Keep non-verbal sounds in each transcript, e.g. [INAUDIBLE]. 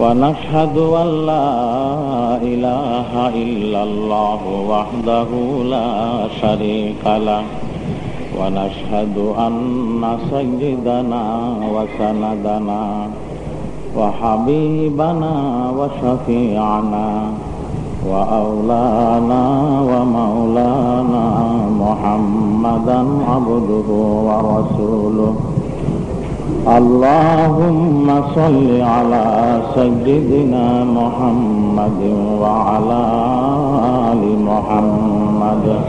ونشهد أن لا إله إلا الله وحده لا شريك له. ونشهد أن سيدنا وسندنا وحبيبنا وشفيعنا وأولانا ومولانا محمدا عبده ورسوله. اللهم صل على سيدنا محمد وعلى آل محمد.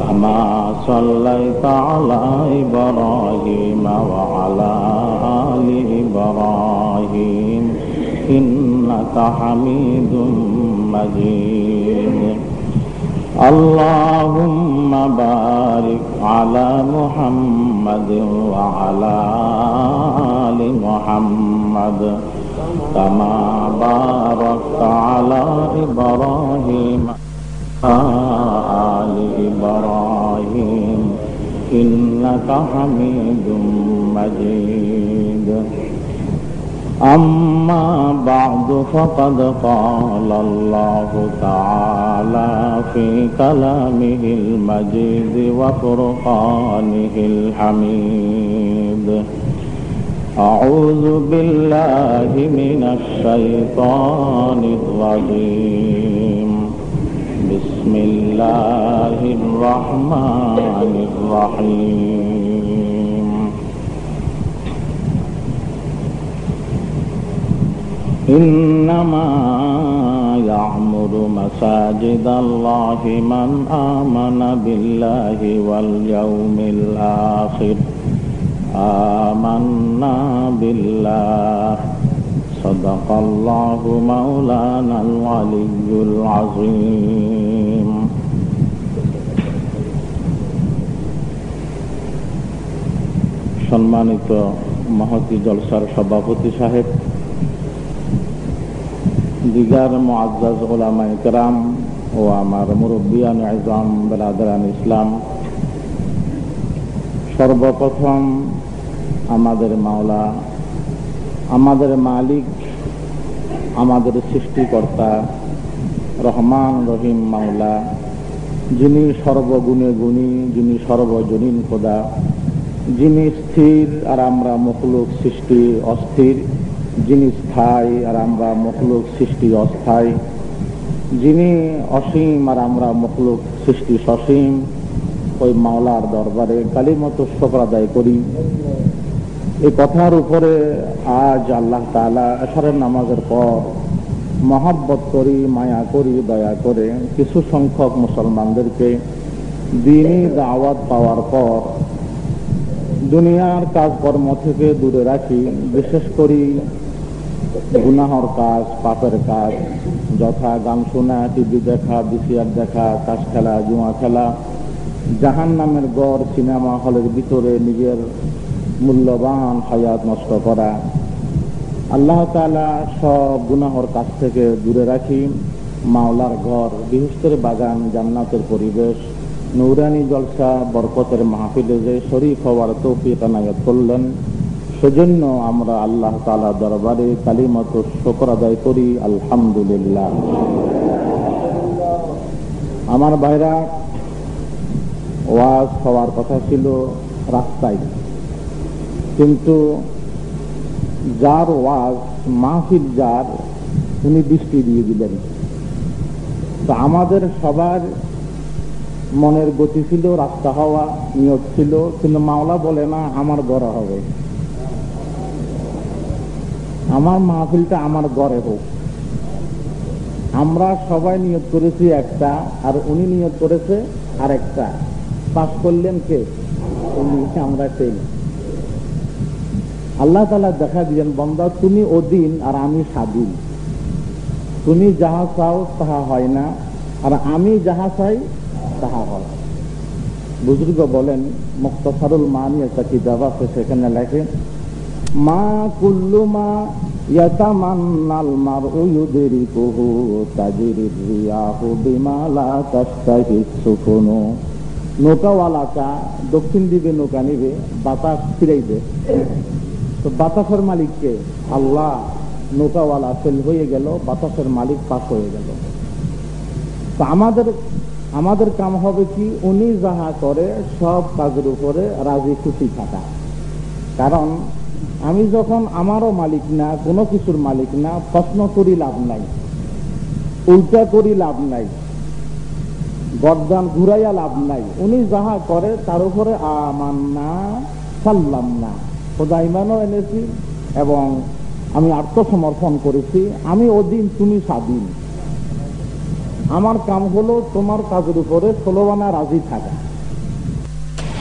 كما صليت على إبراهيم وعلى آل إبراهيم. إنك حميد مجيد. اللهم بارك على محمد وعلى آل محمد كما باركت على إبراهيم آل إبراهيم إنك حميد مجيد أما بعد فقد قال الله تعالى في كلامه المجيد وفرقانه الحميد. أعوذ بالله من الشيطان الرجيم. بسم الله الرحمن الرحيم. إنما يعمر مساجد الله من آمن بالله واليوم الآخر آمنا بالله صدق الله مولانا العلي العظيم সম্মানিত মহতি জলসার সভাপতি সাহেব দিগার ইকরাম ও আমার মুরব্বিয়ান আজম বেরাদারান ইসলাম। সর্বপ্রথম আমাদের মাওলা, আমাদের মালিক, আমাদের সৃষ্টিকর্তা রহমান রহিম মাওলা, যিনি সর্বগুণে গুণী, যিনি সর্বজনীন খোদা, যিনি স্থির আর আমরা মখলুক সৃষ্টি অস্থির যিনি স্থায়ী আর আমরা মখলুক সৃষ্টি অস্থায়ী। যিনি অসীম আর আমরা মখলুক সৃষ্টি সসীম, ওই মাওলার দরবারে কালিমতো শকর আদায় করি। এই কথার উপরে আজ আল্লাহ তালা এসারের নামাজের পর মহাব্বত করি, মায়া করি, দয়া করে কিছু সংখ্যক মুসলমানদেরকে দিনই দাওয়াত পাওয়ার পর দুনিয়ার কাজকর্ম থেকে দূরে রাখি, বিশেষ করি গুনাহর কাজ, পাপের কাজ, যথা গান শোনা, টিভি দেখা, বিসিআর দেখা, তাস খেলা, জুয়া খেলা জাহান নামের গড়, সিনেমা হলের ভিতরে নিজের মূল্যবান হায়াত নষ্ট করা। আল্লাহ তালা সব গুনাহর কাছ থেকে দূরে রাখি। মাওলার ঘর বৃহস্পতির বাগান, জান্নাতের পরিবেশ, নৌরানি জলসা, বরকতের মাহফিলে যে শরীফ হওয়ার তৌফিক আনায়ত করলেন। সেজন্য আমরা আল্লাহ তালা দরবারে কালিমত শকর আদায় করি, আলহামদুলিল্লাহ। আমার ভাইরা, ওয়াজ হওয়ার কথা ছিল রাস্তায়। কিন্তু যার ওয়াজ মাহফিল যার, উনি দৃষ্টি দিয়ে দিলেন। তো আমাদের সবার মনের গতি ছিল, রাস্তা হওয়া নিয়োগ ছিল, কিন্তু মাওলা বলে না, আমার বড় হবে। আমার মাহফিলটা আমার গড়ে হোক। আমরা সবাই নিয়োগ করেছি একটা, আর উনি নিয়োগ করেছে আর একটা পাশ করলেন কে? উনি, আমরা সেই। আল্লাহ তালা দেখা দিলেন বন্দা, তুমি অধীন আর আমি স্বাধীন। তুমি যাহা চাও তাহা হয় না, আর আমি যাহা চাই তাহা হয়। বুজুর্গ বলেন, মুক্তসারুল মানি একটা কিতাব আছে, সেখানে লেখে মা কুল্লু মা ইয়াতামান্নাল মারউ ইউদরিকুহু তাজরির রিয়াহু বিমা সুকুনু নৌকাওয়ালাটা দক্ষিণ দিকে নৌকা নিবে, বাতাস ফিরাইবে। তো বাতাসের মালিককে আল্লাহ নৌকাওয়ালা ফেল হয়ে গেল, বাতাসের মালিক পাশ হয়ে গেল। তো আমাদের আমাদের কাম হবে কি, উনি যাহা করে, সব কাজের উপরে রাজি খুশি থাকা। কারণ আমি যখন আমারও মালিক না, কোনো কিছুর মালিক না, প্রশ্ন করি লাভ নাই, উল্টা করি লাভ নাই, গরদান ঘুরাইয়া লাভ নাই। উনি যাহা করে, তার উপরে আমার না সাল্লাম না। খোদা ইমানও এনেছি এবং আমি আত্মসমর্পণ করেছি। আমি অধীন তুমি স্বাধীন। আমার কাম হলো তোমার কাজের উপরে ষোলোবানা রাজি থাকা।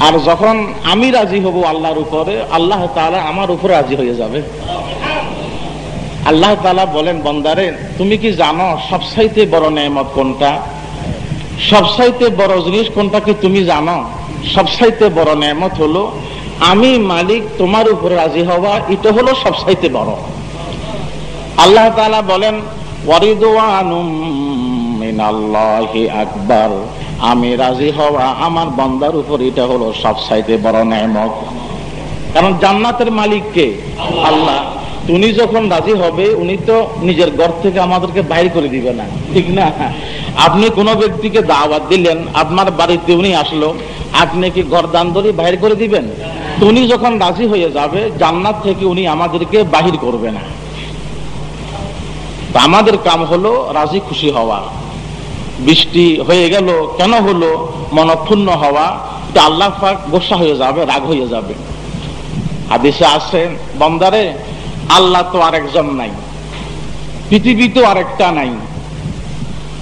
আর যখন আমি রাজি হব আল্লাহর উপরে, আল্লাহ তাআলা আমার উপরে রাজি হয়ে যাবে। আল্লাহ তাআলা বলেন, বন্দারে, তুমি কি জানো সবসাইতে বড় নেয়ামত কোনটা? সবসাইতে বড় জিনিস কোনটা কি তুমি জানো? সবসাইতে বড় নেয়ামত হলো, আমি মালিক তোমার উপরে রাজি হওয়া, এটা হলো সবসাইতে বড়। আল্লাহ তাআলা বলেন, ওয়ারিদওয়ানুম মিনাল্লাহি আকবার। আমি রাজি হওয়া আমার বন্দার উপর এটা হলো সব সাইতে বড় নেমত কারণ জান্নাতের মালিক কে? আল্লাহ। উনি যখন রাজি হবে, উনি তো নিজের ঘর থেকে আমাদেরকে বাইর করে দিবে না। ঠিক না? আপনি কোন ব্যক্তিকে দাওয়াত দিলেন, আপনার বাড়িতে উনি আসলো, আপনি কি ঘর দান ধরে বাইর করে দিবেন? উনি যখন রাজি হয়ে যাবে, জান্নাত থেকে উনি আমাদেরকে বাহির করবে না। আমাদের কাম হলো রাজি খুশি হওয়া। বৃষ্টি হয়ে গেল, কেন হলো? মনক্ষুণ্ণ হওয়া, এটা আল্লাহ পাক গোসা হয়ে যাবে, রাগ হয়ে যাবে। হাদিসে আছে, বন্দারে, আল্লাহ তো আরেকজন নাই, পৃথিবী তো আরেকটা নাই।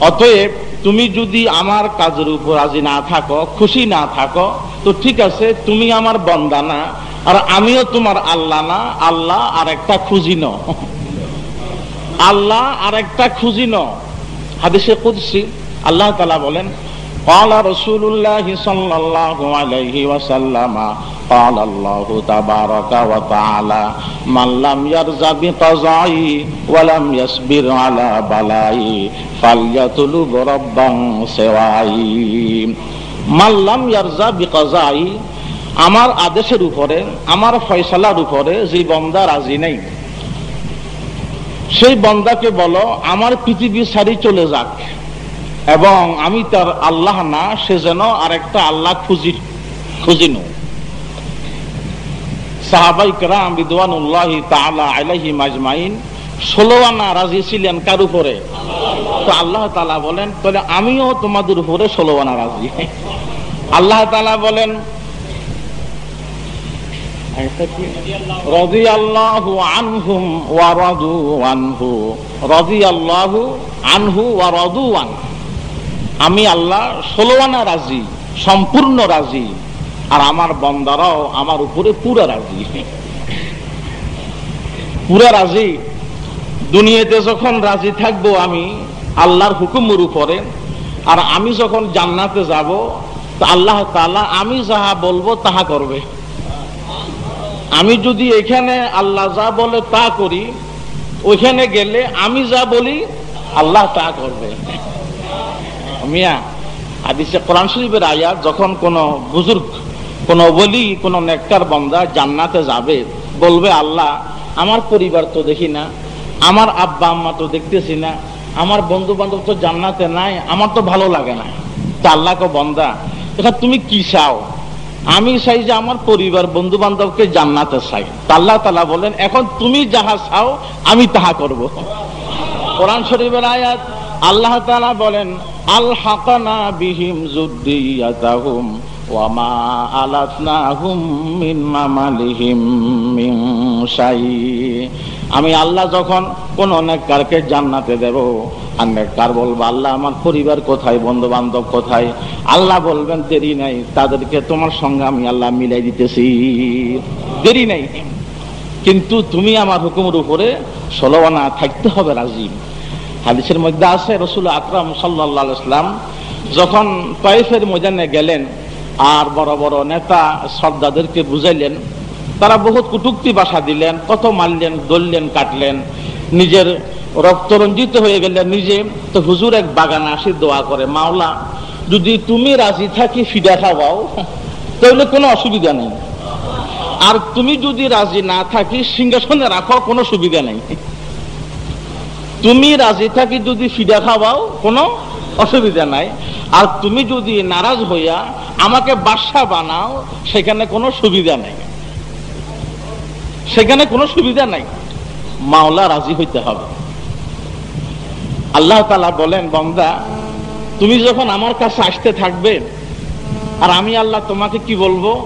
অতএব তুমি যদি আমার কাজের উপর রাজি না থাকো, খুশি না থাকো, তো ঠিক আছে, তুমি আমার বন্দা না, আর আমিও তোমার আল্লাহ না, আল্লাহ আর একটা খুঁজি ন আল্লাহ আর একটা খুঁজি ন হাদিসে কুদসি আল্লাহ তালা বলেন قال رسول الله صلى الله عليه وسلم قال الله تبارك وتعالى من لم يرضى بقضائي ولم يصبر على بلائي فليطلب ربا سواي من لم يرضى بقضائي আমার আদেশের উপরে আমার ফয়সালার উপরে যে বন্দা রাজি নেই সেই বন্দাকে বলো আমার পৃথিবী সারি চলে যাক এবং আমি তার আল্লাহ না, সে যেন আরেকটা আল্লাহ খুঁজি খুঁজিন। সাহাবাই কেরাম আলাইহি মাজমাইন ষোলো আনা রাজি ছিলেন কার উপরে? তো আল্লাহ তালা বলেন, তাহলে আমিও তোমাদের উপরে ষোলো আনা রাজি। আল্লাহ তালা বলেন আল্লাহু আনহু আনহু রাদু আনহু। আমি আল্লাহ ষোলোয়ানা রাজি, সম্পূর্ণ রাজি, আর আমার বন্দারাও আমার উপরে পুরা রাজি। পুরা রাজি? দুনিয়াতে যখন রাজি থাকব আমি আল্লাহর হুকুমের উপরে, আর আমি যখন জান্নাতে যাব, তো আল্লাহ তালা আমি যাহা বলব তাহা করবে। আমি যদি এখানে আল্লাহ যা বলে তা করি, ওইখানে গেলে আমি যা বলি, আল্লাহ তা করবে। মিয়া, হাদিসে কোরআন শরীফের আয়াত, যখন কোন বুজুর্গ, কোন বলি কোন নেককার বন্দা জান্নাতে যাবে, বলবে, আল্লাহ, আমার পরিবার তো দেখি না, আমার আব্বা আম্মা তো দেখতেছি না, আমার বন্ধু বান্ধব তো জান্নাতে নাই, আমার তো ভালো লাগে না। তা আল্লাহকে বন্দা এখন তুমি কি চাও? আমি চাই যে আমার পরিবার বন্ধু বান্ধবকে জান্নাতে চাই। আল্লাহ তালা বলেন, এখন তুমি যাহা চাও, আমি তাহা করব। কোরআন শরীফের আয়াত আল্লাহ বলেন আল হাকানা বিহিম জুদ্দিয়াতাহুম ওয়ামা আলাতনাহুম মিন মিন আমি আল্লাহ যখন কোন নেককারকে জান্নাতে দেব আর নেককার বলব, আল্লাহ, আমার পরিবার কোথায় বন্ধু বান্ধব কোথায়? আল্লাহ বলবেন, দেরি নাই, তাদেরকে তোমার সঙ্গে আমি আল্লাহ মিলাই দিতেছি। দেরি নাই। কিন্তু তুমি আমার হুকুমের উপরে ষোলোয়ানা থাকতে হবে রাজিম হাদিসের মধ্যে আছে, রসুল আকরাম সাল্লাম যখন তাইফের ময়দানে গেলেন আর বড় বড় নেতা শ্রদ্ধাদেরকে বুঝাইলেন, তারা বহুত কুটুক্তি বাসা দিলেন, কত মারলেন দললেন কাটলেন, নিজের রক্তরঞ্জিত হয়ে গেলেন নিজে। তো হুজুর এক বাগানে আসি দোয়া করে, মাওলা, যদি তুমি রাজি থাকি ফিডা খাওয়াও তাহলে কোনো অসুবিধা নেই। আর তুমি যদি রাজি না থাকি সিংহাসনে রাখো কোনো সুবিধা নেই। তুমি রাজি থাকি যদি ফিডা খাওয়াও, কোনো অসুবিধা নাই। আর তুমি যদি নারাজ হইয়া আমাকে বাসা বানাও, সেখানে কোনো সুবিধা নাই। সেখানে কোনো সুবিধা নাই। মাওলা রাজি হইতে হবে। আল্লাহ তালা বলেন, বন্দা, তুমি যখন আমার কাছে আসতে থাকবে, আর আমি আল্লাহ তোমাকে কি বলব?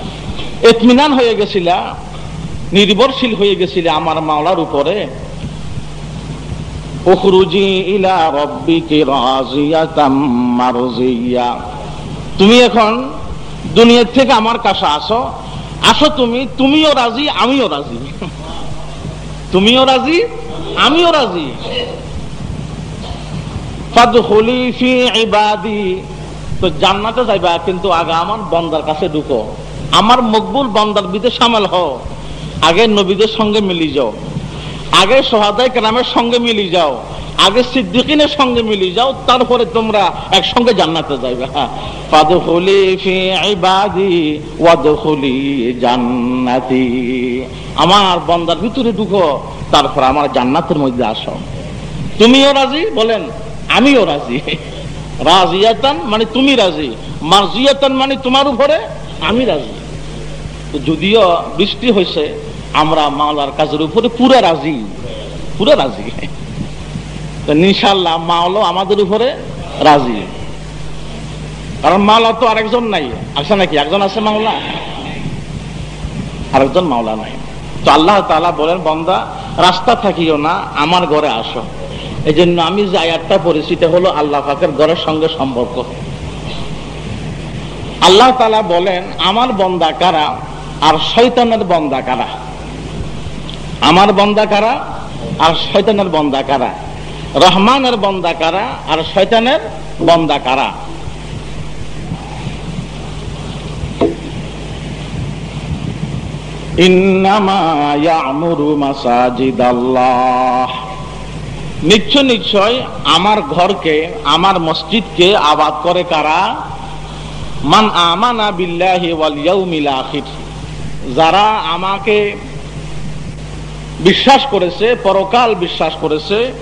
এতমিনান হয়ে গেছিলা, নির্ভরশীল হয়ে গেছিলে আমার মাওলার উপরে। তুমি এখন দুনিয়ার থেকে আমার কাছে আসো। আসো তুমি, তুমিও রাজি, আমিও রাজি। তুমিও রাজি, আমিও রাজি। ফাদখুলি ফি ইবাদি। তো জান্নাতে যাইবা, কিন্তু আগে আমার বন্দার কাছে ঢুকো। আমার মকবুল বন্দার বিদে সামিল হও। আগে নবীদের সঙ্গে মিলি যাও। আগে সোহাদাই গ্রামের সঙ্গে মিলি যাও। আগে সিদ্দিকিনের সঙ্গে মিলি যাও। তারপরে তোমরা একসঙ্গে জান্নাতে যাইবে। ওয়াদখুলি জান্নাতি। আমার বন্দার ভিতরে ঢুকো, তারপর আমার জান্নাতের মধ্যে আসো। তুমিও রাজি? বলেন, আমিও রাজি। রাজিয়াতান মানে তুমি রাজি। মার্জিয়াতান মানে তোমার উপরে, আমি রাজি। যদিও বৃষ্টি হয়েছে, আমরা মাওলার কাজের উপরে পুরো রাজি। পুরো রাজি। ইনশাল্লাহ মাওলো আমাদের উপরে রাজি। কারণ মাওলা তো আরেকজন নাই। আছে নাকি? একজন আছে মাওলা? আরেকজন মাওলা নাই। তো আল্লাহ তালা বলেন, বন্দা, রাস্তা থাকিও না, আমার ঘরে আসো। এই জন্য আমি যে আয়াতটা এটা হলো আল্লাহ পাকের ঘরের সঙ্গে সম্পর্ক। আল্লাহ তালা বলেন, আমার বন্দা কারা? আর শৈতানের বন্দা কারা? আমার বন্দা কারা? আর শৈতানের বন্দা কারা? রহমানের বন্দা কারা? আর শৈতানের বন্দা কারা? নিশ্চয় নিশ্চয়, আমার ঘরকে, আমার মসজিদকে আবাদ করে কারা? মান আমানা বিল্লাহি ওয়াল ইয়াউমিল আখির। যারা আমাকে বিশ্বাস করেছে, পরকাল বিশ্বাস করেছে,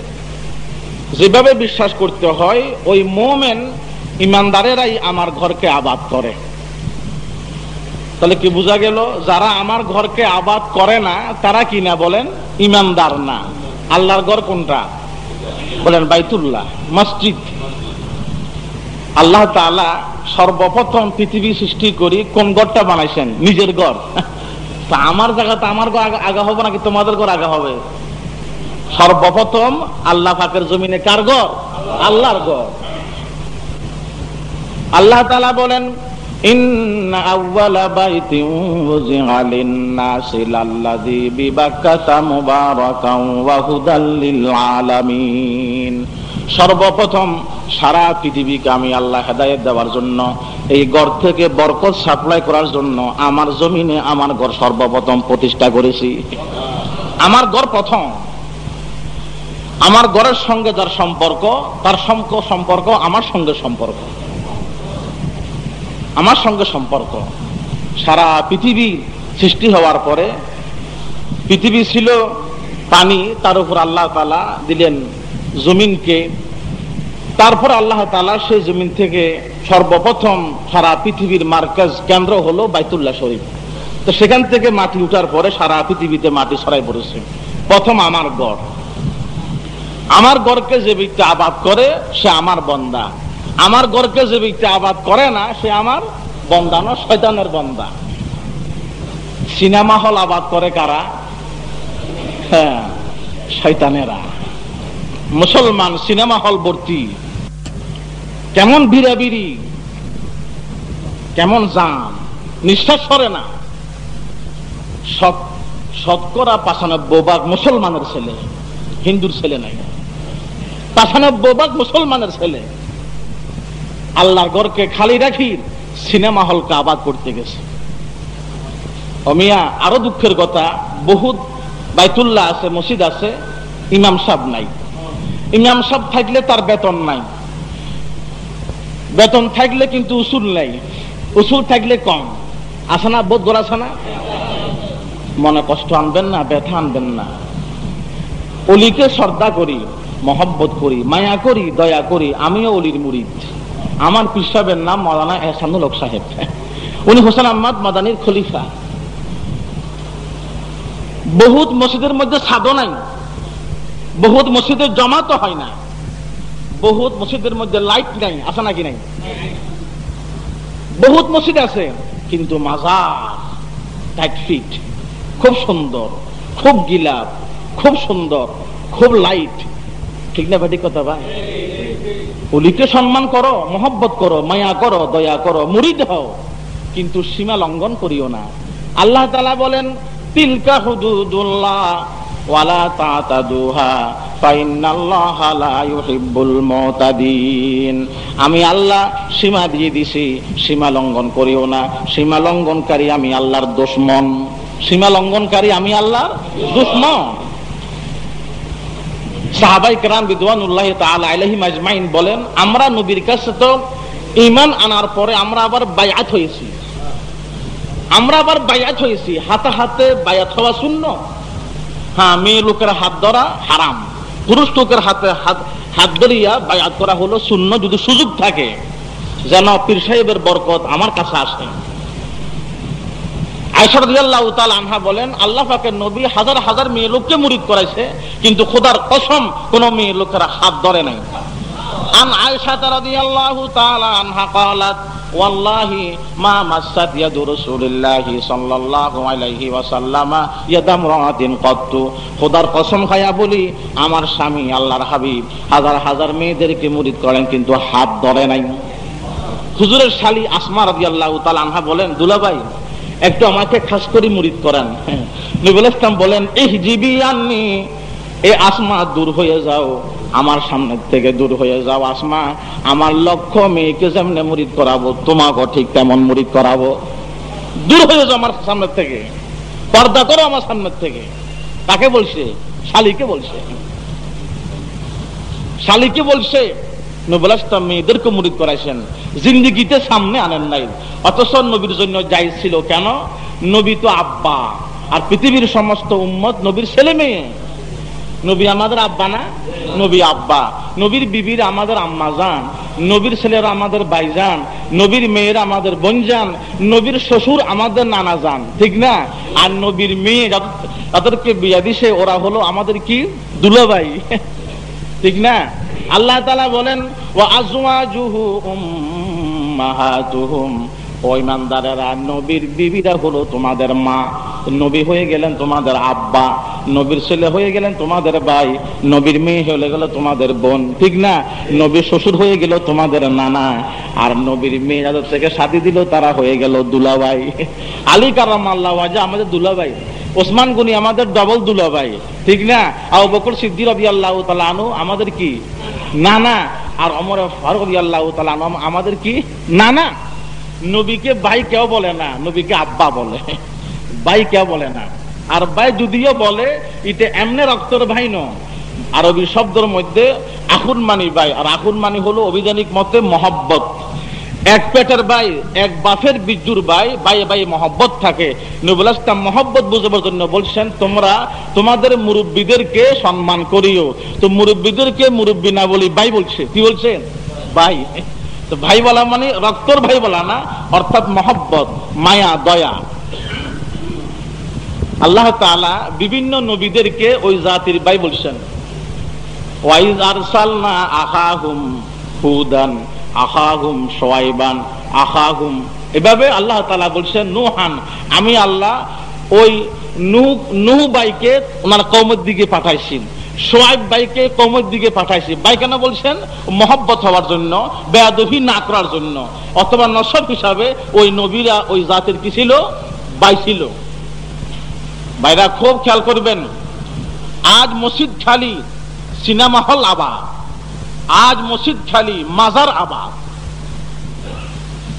যেভাবে বিশ্বাস করতে হয়, ওই মোমেন ইমানদারেরাই আমার ঘরকে আবাদ করে। তাহলে কি বোঝা গেল, যারা আমার ঘরকে আবাদ করে না, তারা কি না বলেন? ইমানদার না। আল্লাহর ঘর কোনটা? বলেন বাইতুল্লাহ, মসজিদ। আল্লাহ তালা সর্বপ্রথম পৃথিবী সৃষ্টি করি কোন গড়টা বানাইছেন? নিজের গড়। [LAUGHS] তা আমার জায়গাতে আমার গড় আগা হবে নাকি তোমাদের গড় আগা হবে? সর্বপ্রথম আল্লাহ পাকের জমিনে কার গড়? আল্লাহর গড়। আল্লাহ তালা বলেন إن সর্বপ্রথম সারা পৃথিবীকে আমি আল্লাহ হেদায়ত দেওয়ার জন্য, এই গড় থেকে বরকত সাপ্লাই করার জন্য আমার জমিনে আমার ঘর সর্বপ্রথম প্রতিষ্ঠা করেছি। আমার গড় প্রথম। আমার গড়ের সঙ্গে যার সম্পর্ক, তার সম্পর্ক, আমার সঙ্গে সম্পর্ক। আমার সঙ্গে সম্পর্ক। সারা পৃথিবী সৃষ্টি হওয়ার পরে, পৃথিবী ছিল পানি, তার উপর আল্লাহ তালা দিলেন জমিনকে, তারপর আল্লাহ তালা সেই জমিন থেকে সর্বপ্রথম সারা পৃথিবীর মার্কাজ কেন্দ্র হলো বাইতুল্লাহ শরীফ। তো সেখান থেকে মাটি উঠার পরে সারা পৃথিবীতে মাটি সরাই পড়েছে। প্রথম আমার গড় আমার গড়কে যে ব্যক্তি আবাদ করে, সে আমার বন্দা। আমার গড়কে যে ব্যক্তি আবাদ করে না, সে আমার বন্দা না শয়তানের বন্দা। সিনেমা হল আবাদ করে কারা? হ্যাঁ শয়তানেরা। মুসলমান সিনেমা হল ভর্তি। কেমন বিড়াবিড়ি, কেমন জাম, নিঃশ্বাস সরে না। সব শতকরা পাঁচানব্বই ভাগ মুসলমানের ছেলে, হিন্দুর ছেলে নাই। পাঁচানব্বই ভাগ মুসলমানের ছেলে। আল্লাহর গড়কে খালি রাখি সিনেমা হলকে আবাদ করতে গেছে। অমিয়া আরও দুঃখের কথা, বহুত বাইতুল্লাহ আছে, মসজিদ আছে, ইমাম সাহ নাই। ইমাম সাহ থাকলে তার বেতন নাই। বেতন থাকলে কিন্তু উসুল নাই। উসুল থাকলে কম। আছে না বোধ আছে না? মনে কষ্ট আনবেন না, ব্যথা আনবেন না। অলিকে শ্রদ্ধা করি, মহব্বত করি, মায়া করি, দয়া করি, আমিও অলির মুরিদ। আমার পিসাবের নাম মৌলানা এহসানুল হক সাহেব। উনি হোসেন আহমদ মাদানির খলিফা। বহুত মসজিদের মধ্যে সাধো নাই। বহুত মসজিদের জমা তো হয় না। বহুত মসজিদের মধ্যে লাইট নাই, আছে নাকি নাই? বহুত মসজিদ আছে, কিন্তু মাজার টাইট ফিট খুব সুন্দর, খুব গিলাপ, খুব সুন্দর, খুব লাইট ঠিক না ভাটি কথা ভাই? অলিকে সম্মান করো, মহব্বত করো, মায়া করো, দয়া করো মুড়িদ হও, কিন্তু সীমা লঙ্ঘন করিও না। আল্লাহ তালা বলেন, তিলকা হুদুদুল্লাহ ওয়ালা তাতাদুহা আমি আল্লাহ সীমা দিয়ে দিছি, সীমা লঙ্ঘন করিও না। সীমা লঙ্ঘনকারী আমি আল্লাহর দুশ্মন। সীমা লঙ্ঘনকারী আমি আল্লাহর দুশ্মন। বলেন, আমরা নবীর কাছে তো ইমান আনার পরে আমরা আবার বায়াত হয়েছি। আমরা আবার বায়াত হয়েছি। হাতে হাতে বায়াত হওয়া শূন্য। হ্যাঁ মেয়ে লোকের হাত ধরা হারাম। পুরুষ লোকের হাতে হাত ধরিয়া বায়াত করা হলো শূন্য যদি সুযোগ থাকে। যেন পীর সাহেবের বরকত আমার কাছে আসে। আনহা বলেন, আল্লাহ পাকের নবী হাজার হাজার মেয়ে লোককে মুরিদ করাইছে, কিন্তু খোদার কসম কোন মেয়ে লোকেরা হাত ধরে নাই। আন আয়সা রাদিয়াল্লাহু তাআলা আনহা قالت والله ما مست يد رسول الله صلى الله عليه وسلم يد امرأة قط খোদার কসম খায়া বলি আমার স্বামী আল্লাহর হাবিব হাজার হাজার মেয়েদেরকে মুরিদ করেন কিন্তু হাত ধরে নাই হুজুরের শালী আসমা রাদিয়াল্লাহু তাআলা আনহা বলেন দুলাভাই একটু আমাকে খাস করে মুরিদ করান নবুল ইসলাম বলেন এই জিবি আননি এ আসমা দূর হয়ে যাও আমার সামনে থেকে দূর হয়ে যাও আসমা। আমার লক্ষ্য মেয়েকে যেমনে মুরিদ করাবো তোমাকে ঠিক তেমন মুরিদ করাবো। দূর হয়ে যাও আমার সামনে থেকে। পর্দা করো আমার সামনের থেকে। কাকে বলছে? শালিকে বলছে। শালিকে বলছে, নবুল মেয়েদেরকে মুরিদ করাইছেন। জিন্দিগিতে সামনে আনেন নাই। অথচ নবীর জন্য যাই ছিল কেন? নবী তো আব্বা। আর পৃথিবীর সমস্ত উম্মত নবীর ছেলে মেয়ে। নবী আমাদের আব্বা না? নবী আব্বা। নবীর বিবির আমাদের আম্মা যান নবীর ছেলেরা আমাদের ভাইজান নবীর মেয়েরা আমাদের বোনজান নবীর শ্বশুর আমাদের নানা যান ঠিক না? আর নবীর মেয়ে তাদেরকে বিয়া দিছে, ওরা হলো আমাদের কি? দুলাভাই। [LAUGHS] ঠিক না? আল্লাহ তালা বলেন ও আজওয়াজুহু উম্মাহাতুহুম। ও নবীর বিবিরা হলো তোমাদের মা। নবী হয়ে গেলেন তোমাদের আব্বা, নবীর ছেলে হয়ে গেলেন তোমাদের ভাই, নবীর মেয়ে হয়ে গেল তোমাদের বোন, ঠিক না? নবীর শ্বশুর হয়ে গেল তোমাদের নানা, আর নবীর মেয়ে যাদের থেকে সাথী দিল তারা হয়ে গেল দুলাভাই। [LAUGHS] আলী কারাম আল্লাহ আমাদের দুলাভাই। ওসমান গুনি আমাদের ডবল দুলাভাই, ঠিক না? আবু বকর সিদ্দি রবি আল্লাহ আনু আমাদের কি? নানা। আর অমর ফারুক রবি আল্লাহ আনু আমাদের কি? নানা। নবীকে ভাই কেউ বলে না, নবীকে আব্বা বলে। ভাই কেউ বলে না। আর ভাই যদিও বলে এটা এমনি রক্তর ভাই ন আরবি শব্দের মধ্যে আখুন মানি ভাই, আর আখুন মানি হলো অভিযানিক মতে মহব্বত। এক পেটের ভাই, এক বাফের বিদ্যুর ভাই ভাই ভাই মহব্বত থাকে। নবুল ইসলাম মহব্বত বুঝাবার জন্য বলছেন, তোমরা তোমাদের মুরব্বীদেরকে সম্মান করিও। তো মুরব্বীদেরকে মুরব্বী না বলি ভাই বলছে। কি বলছেন? ভাই। তো ভাই বলা মানে রক্তর ভাই বলা না? অর্থাৎ মহব্বত, মায়া, দয়া। আল্লাহ তালা বিভিন্ন নবীদেরকে ওই জাতির ভাই বলছেন ওয়াইজ আরসালনা আখাহুম হুদান আখাহুম সোয়াইবান এভাবে আল্লাহ তালা বলছেন, নুহান, আমি আল্লাহ ওই নু বাইকে ওনার কৌমের দিকে পাঠাইছি সোয়াইব বাইকে কৌমের দিকে পাঠাইছি বাই কেন বলছেন? মহব্বত হওয়ার জন্য, বেয়াদবি না করার জন্য। অথবা নসব হিসাবে ওই নবীরা ওই জাতের কি ছিল? বাই ছিল। বাইরা খুব খেয়াল করবেন, আজ মসজিদ খালি, সিনেমা হল আবাদ। আজ মসজিদ খালি, মাজার আবাদ।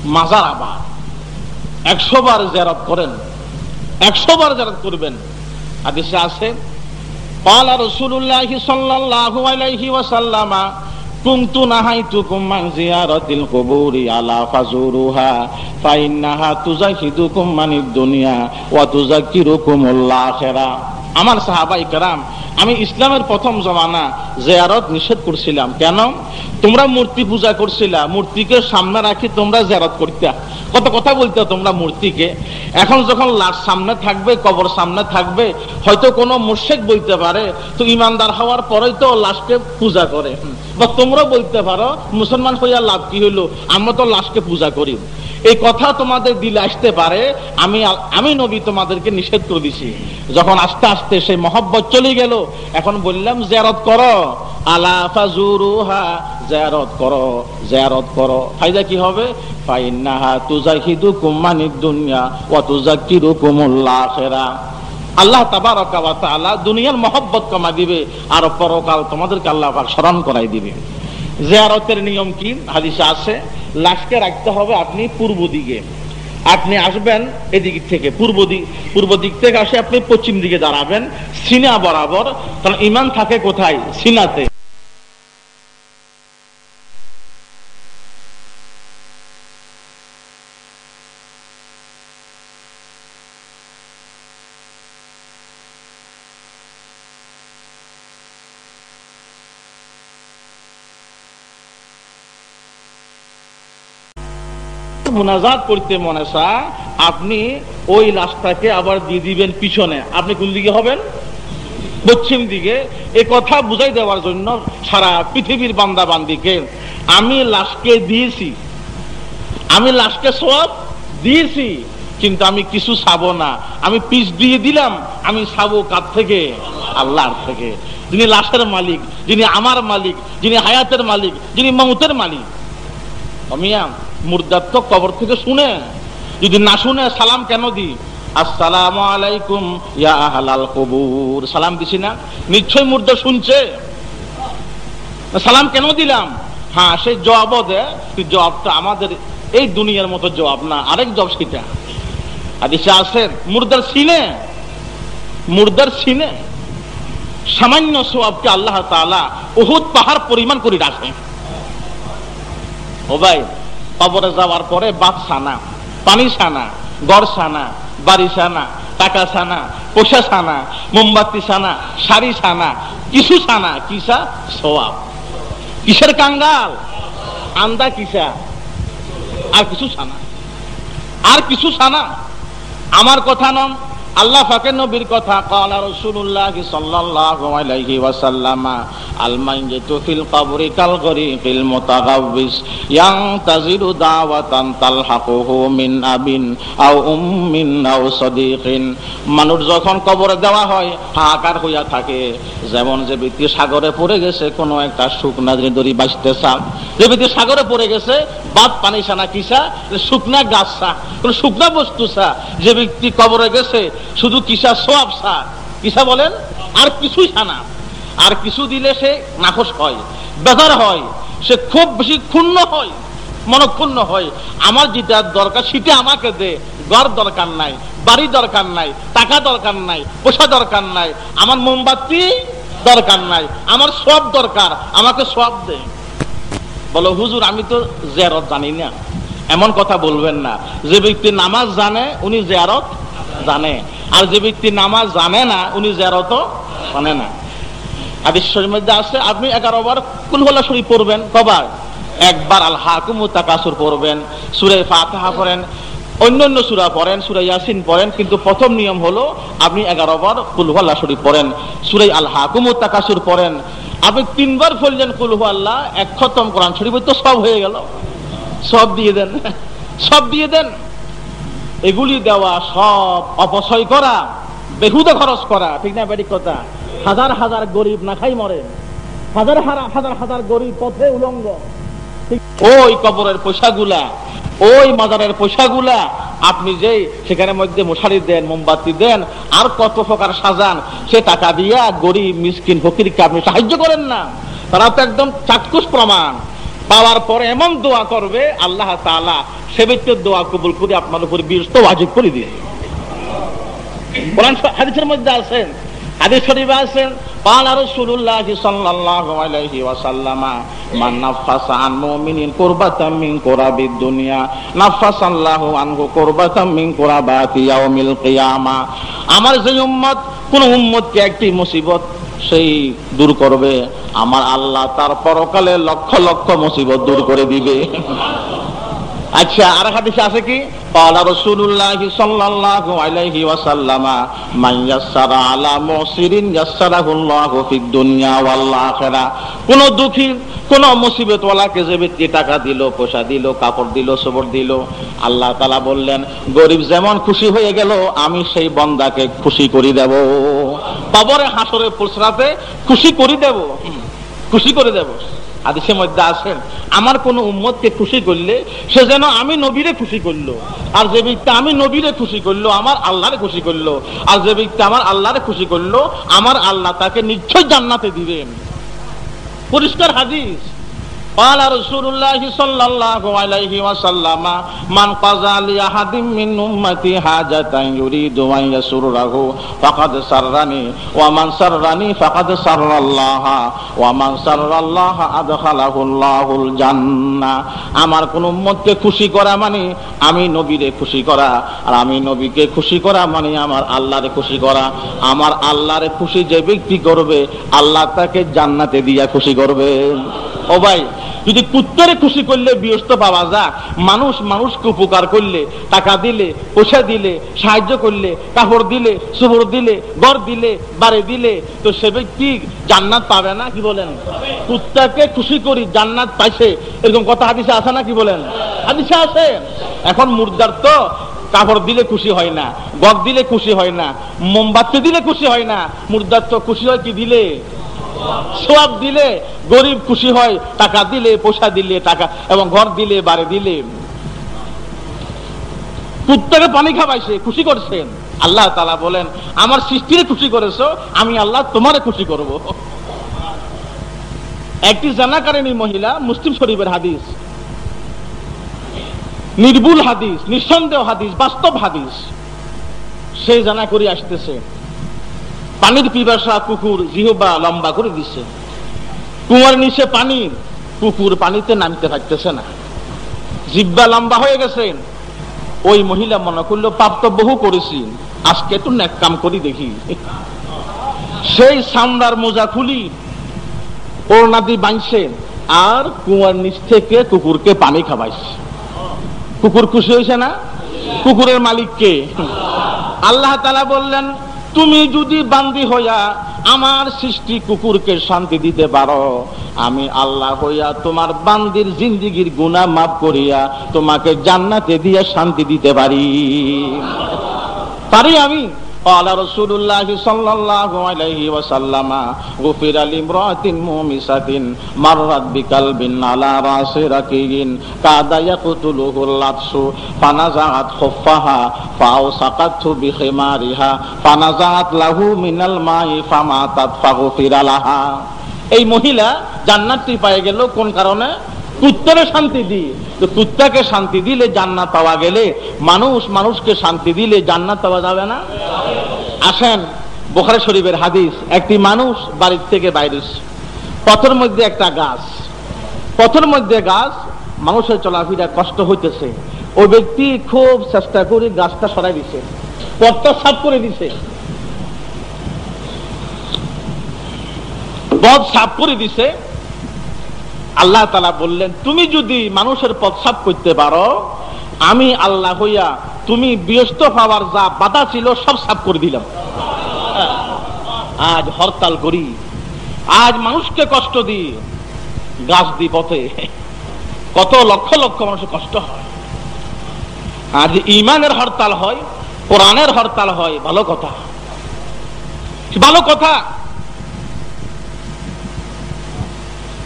মাজার আবাদ। একশো বার জেরাত করেন। একশো বার জারাত করবেন। আদেশে আছে পালা রসুল্লাহি সাল্লাল্লাহু আলাইহি ওয়াসাল্লামা কুমতু নাহাইতুকুম মান জিয়ারাতিল কুবুরি আলা ফাজুরুহা, ফাইন্নাহা তুজাহিদুকুম মানিদ দুনিয়া ওয়া তুযাক্কিরুকুমুল আখিরাহ আমার সাহাবাই কেরাম, আমি ইসলামের প্রথম জমানা জেয়ারত নিষেধ করছিলাম। কেন? তোমরা মূর্তি পূজা করছিলা, মূর্তিকে সামনে রাখি তোমরা জেয়ারত করতে। কত কথা বলতে তোমরা মূর্তিকে। এখন যখন লাশ সামনে থাকবে, কবর সামনে থাকবে, হয়তো কোনো মুর্শেক বলতে পারে, তো ইমানদার হওয়ার পরেই তো লাশকে পূজা করে। বা তোমরা বলতে পারো, মুসলমান হইয়া লাভ কি হইল? আমরা তো লাশকে পূজা করি। এই কথা তোমাদের দিলে আসতে পারে, আমি আমি নবী তোমাদেরকে নিষেধ করে দিছি। যখন আস্তে আস্তে সেই মহব্বত চলে গেল, এখন বললাম জেরত করো। আলা ফাজুরুহা জেরত করো জেরত করো। ফায়দা কি হবে? ফাইন্নাহা তুজাহিদুকুম মানিদ দুনিয়া ওয়া তুজাক্কিরুকুমুল আখিরা। আল্লাহ তাবারক ওয়া তাআলা দুনিয়ার মহব্বত কমা দিবে, আর পরকাল তোমাদেরকে আল্লাহ স্মরণ করাই দিবে। জিয়ারতের নিয়ম কি? হাদিসে আছে লাশকে রাখতে হবে আপনি পূর্ব দিকে। আপনি আসবেন এদিক থেকে, পূর্ব দিক পূর্ব দিক থেকে আসে আপনি পশ্চিম দিকে দাঁড়াবেন, সিনা বরাবর। কারণ ইমান থাকে কোথায়? সিনাতে। মোনাজাত করতে মনে চায় আপনি ওই লাশটাকে আবার দিয়ে দিবেন পিছনে। আপনি কোন দিকে হবেন? পশ্চিম দিকে। এ কথা বুঝাই দেওয়ার জন্য সারা পৃথিবীর বান্দা বান্দিকে আমি লাশকে দিয়েছি। আমি লাশকে সব দিয়েছি, কিন্তু আমি কিছু চাবো না। আমি পিস দিয়ে দিলাম, আমি চাবো কার থেকে? আল্লাহর থেকে। যিনি লাশের মালিক, যিনি আমার মালিক, যিনি হায়াতের মালিক, যিনি মমতের মালিক। অমিয়া, মুর্দার তো কবর থেকে শুনে। যদি না শুনে, সালাম কেন দি? আসসালাম আলাইকুম ইয়া হালাল কবুর। সালাম দিছি না? নিশ্চয় মুর্দা শুনছে। সালাম কেন দিলাম? হ্যাঁ সেই জবাবও দেয় জবাবটা আমাদের এই দুনিয়ার মতো জবাব না। আরেক জব সেটা। আদিসে আছে, মুর্দার সিনে। মুর্দার সিনে। সামান্য সোয়াবকে আল্লাহ তালা বহুত পাহাড় পরিমাণ করে রাখে। ও ভাই কবরে যাওয়ার পরে বাপ সানা পানি সানা গড় সানা বাড়ি সানা টাকা সানা পোষা সানা মোমবাতি সানা শাড়ি সানা কিছু সানা কিসা? সোয়াব। কিসের কাঙ্গাল? আন্দা কিসা? আর কিছু সানা আর কিছু সানা আমার কথা নন। আল্লাহ ফাকে নবীর কথা, কলা রসুল্লাহ সাল্লাল্লাহু আলাইহি ওয়াসাল্লামা আল মাইজিতু ফিল কবরি কাল গরিকিল মুতাগাব্বিস ইয়াং তাজিরু দাওয়াতান তালহাকুহু মিন আবিন আও উম্মিন আও সাদিকিন। মানুষ যখন কবরে দেওয়া হয়, হাহাকার হইয়া থাকে। যেমন যে ব্যক্তি সাগরে পড়ে গেছে, কোনো একটা শুকনা দড়ি বাঁচতে চান যে ব্যক্তি সাগরে পড়ে গেছে, বাদ পানি সানা কিসা শুকনা গাছ সা কোনো শুকনা বস্তু সা যে ব্যক্তি কবরে গেছে শুধু কিসা সোয়াব সা কিসা বলেন? আর কিছুই সানা আর কিছু দিলে সে নাখোশ হয়, বেজার হয়, সে খুব বেশি ক্ষুণ্ণ হয়, মনক্ষুণ্ণ হয়। আমার যেটা দরকার, সেটা আমাকে দে। ঘর দরকার নাই, বাড়ি দরকার নাই, টাকা দরকার নাই পোষা দরকার নাই, আমার মোমবাতি দরকার নাই, আমার সব দরকার, আমাকে সব দে। বলো, হুজুর, আমি তো জেরত জানি না। এমন কথা বলবেন না। যে ব্যক্তি নামাজ জানে, উনি জেরত জানে। আর যে ব্যক্তি নামাজ জানে না, উনি জেরত জানে না। হাদিসের মধ্যে আছে, আপনি এগারো বার কুলহল্লা শরীফ পড়বেন, কবার? একবার আল হাকুম তাকাসুর পড়বেন, সুরে ফাতাহা পড়েন অন্য সুরা পড়েন, সুরা ইয়াসিন পড়েন, কিন্তু প্রথম নিয়ম হলো আপনি এগারো বার কুলহল্লা শরীফ পড়েন, সুরে আল হাকুম তাকাসুর পড়েন। আপনি তিনবার পড়লেন কুলহু আল্লাহ এক খতম কোরআন শরীফ তো সব হয়ে গেল। সব দিয়ে দেন, সব দিয়ে দেন। এগুলি দেওয়া সব অপচয় করা, বেহুদে খরচ করা, ঠিক না ব্যাটিক কথা? হাজার হাজার গরিব না খাই মরে হাজার হাজার হাজার গরিব পথে উলঙ্গ। ওই কবরের পয়সাগুলা ওই মাজারের পয়সাগুলা আপনি যে সেখানে মধ্যে মশারি দেন, মোমবাতি দেন, আর কত প্রকার সাজান, সে টাকা দিয়া গরিব, মিসকিন, ফকিরকে আপনি সাহায্য করেন না। তারা তো একদম চাক্ষুষ প্রমাণ। পাওয়ার পরে এমন দোয়া করবে, আল্লাহ তালা সে ব্যক্তির দোয়া কবুল করে আপনার উপর বিরস্ত ওয়াজিব করে দিয়ে হাদিসের মধ্যে আছেন, হাদিস শরীফ আছেন আমার যে উম্মত, কোন উম্মতকে একটি মুসিবত সেই দূর করবে। আমার আল্লাহ তার পরকালে লক্ষ লক্ষ মুসিবত দূর করে দিবে। আচ্ছা আর আছে কি? সাল্লাল্লাহু আলাইহি মান ইয়াসসারা আলা মুসিরিন ইয়াসসারাহুল্লাহু ফিদ দুনিয়া ওয়াল আখিরা। কোন দুঃখী কোন মুসিবত ওয়ালাকে যে ব্যক্তি টাকা দিল, পয়সা দিল, কাপড় দিল, সবর দিল, আল্লাহ তাআলা বললেন, গরিব যেমন খুশি হয়ে গেল, আমি সেই বান্দাকে খুশি করে দেব। কবরে হাসরে ফুসরাতে খুশি করে দেব। খুশি করে দেব। আদেশের মধ্যে আসেন, আমার কোন উম্মতকে খুশি করলে সে যেন আমি নবীরে খুশি করল। আর যে ব্যক্তি আমি নবীরে খুশি করল, আমার আল্লাহরে খুশি করল। আর যে ব্যক্তি আমার আল্লাহরে খুশি করল, আমার আল্লাহ তাকে নিশ্চয় জান্নাতে দিবেন। পরিষ্কার হাদিস। قال رسول الله صلى الله عليه وسلم من قضى لأحد من أمتي حاجة يريد أن يسره فقد سرني ومن سرني فقد سر الله ومن سر الله أدخله الله الجنة আমার কোন উম্মতকে খুশি করা মানে আমি নবীরে খুশি করা আর আমি নবীকে খুশি করা মানে আমার আল্লাহরে খুশি করা আমার আল্লাহরে খুশি যে ব্যক্তি করবে আল্লাহ তাকে জান্নাতে দিয়া খুশি করবে ও যদি কুত্তরে খুশি করলে বিয়স্ত পাওয়া যায়, মানুষ মানুষকে উপকার করলে, টাকা দিলে, পয়সা দিলে, সাহায্য করলে, কাপড় দিলে সুবর দিলে, ঘর দিলে, বাড়ি দিলে, তো সে ব্যক্তি জান্নাত পাবে না, কি বলেন? কুত্তাকে খুশি করি জান্নাত পাইছে, এরকম কথা হাদিসে আছে না, কি বলেন? হাদিসে আছে। এখন মুর্দার তো কাপড় দিলে খুশি হয় না গদ দিলে খুশি হয় না, মোমবাতি দিলে খুশি হয় না, মুর্দার তো খুশি হয় কি দিলে? সব দিলে গরিব খুশি হয়, টাকা দিলে, পয়সা দিলে, টাকা, এবং ঘর দিলে, বাড়ি দিলে। কুত্তাকে পানি খাওয়াইছে, খুশি করছেন। আল্লাহ তালা বলেন, আমার সৃষ্টিরে খুশি করেছ, আমি আল্লাহ তোমারে খুশি করব। একটি জানাকারিনী মহিলা, মুসলিম শরীফের হাদিস, নির্ভুল হাদিস, নিঃসন্দেহ হাদিস, বাস্তব হাদিস, সে জানা করে আসতেছে। পানির পিপাসা কুকুর জিহবা লম্বা করে দিচ্ছে কুমার নিচে পানির কুকুর পানিতে নামতে থাকতেছে না। জিব্বা লম্বা হয়ে গেছে। ওই মহিলা মনে করল, পাপ তো বহু করেছি, আজকে একটু ন্যাক কাম করি দেখি। সেই সামরার মোজা খুলি ওর নাদি বাঁধছে, আর কুয়ার নিচ থেকে কুকুরকে পানি খাওয়াইছে। কুকুর খুশি হয়েছে না? কুকুরের মালিককে আল্লাহ তালা বললেন তুমি যদি বান্দি হইয়া আমার সৃষ্টি কুকুরকে শান্তি দিতে পারো, আমি আল্লাহ হইয়া তোমার বান্দির জিন্দিগির গুণা মাফ করিয়া তোমাকে জান্নাতে দিয়ে শান্তি দিতে পারি। পারি আমি? قال رسول الله صلى الله عليه وسلم غفر لامرأة مومسة مرت بكلب على رأس ركي كاد يقتله اللطش فنزعت خفها فأوسقته بخمارها فنزعت له من الماء فماتت فغفر لها এই মহিলা জান্নাতটি পেয়ে গেল কোন কারণে কুত্তারে শান্তি দিই। তো কুত্তাকে শান্তি দিলে জান্নাত পাওয়া গেলে মানুষ মানুষকে শান্তি দিলে জান্নাত পাওয়া যাবে না? আসেন, বোখারে শরীফের হাদিস, একটি মানুষ বাড়ির থেকে বাইরে পথের মধ্যে একটা গাছ, পথের মধ্যে গাছ, মানুষের চলাফেরা কষ্ট হইতেছে। ওই ব্যক্তি খুব চেষ্টা করে গাছটা সরাই দিছে, পথটা সাফ করে দিছে। পথ সাফ করে দিছে আল্লাহ তালা বললেন, তুমি যদি মানুষের পথ সাফ করতে পারো, আমি আল্লাহ হইয়া তুমি ব্যস্ত হওয়ার যা বাধা ছিল সব সাফ করে দিলাম। আজ হরতাল করি, আজ মানুষকে কষ্ট দিই, গাছ দি পথে। কত লক্ষ লক্ষ মানুষের কষ্ট হয়। আজ ইমানের হরতাল হয়, কোরআনের হরতাল হয়, ভালো কথা। ভালো কথা।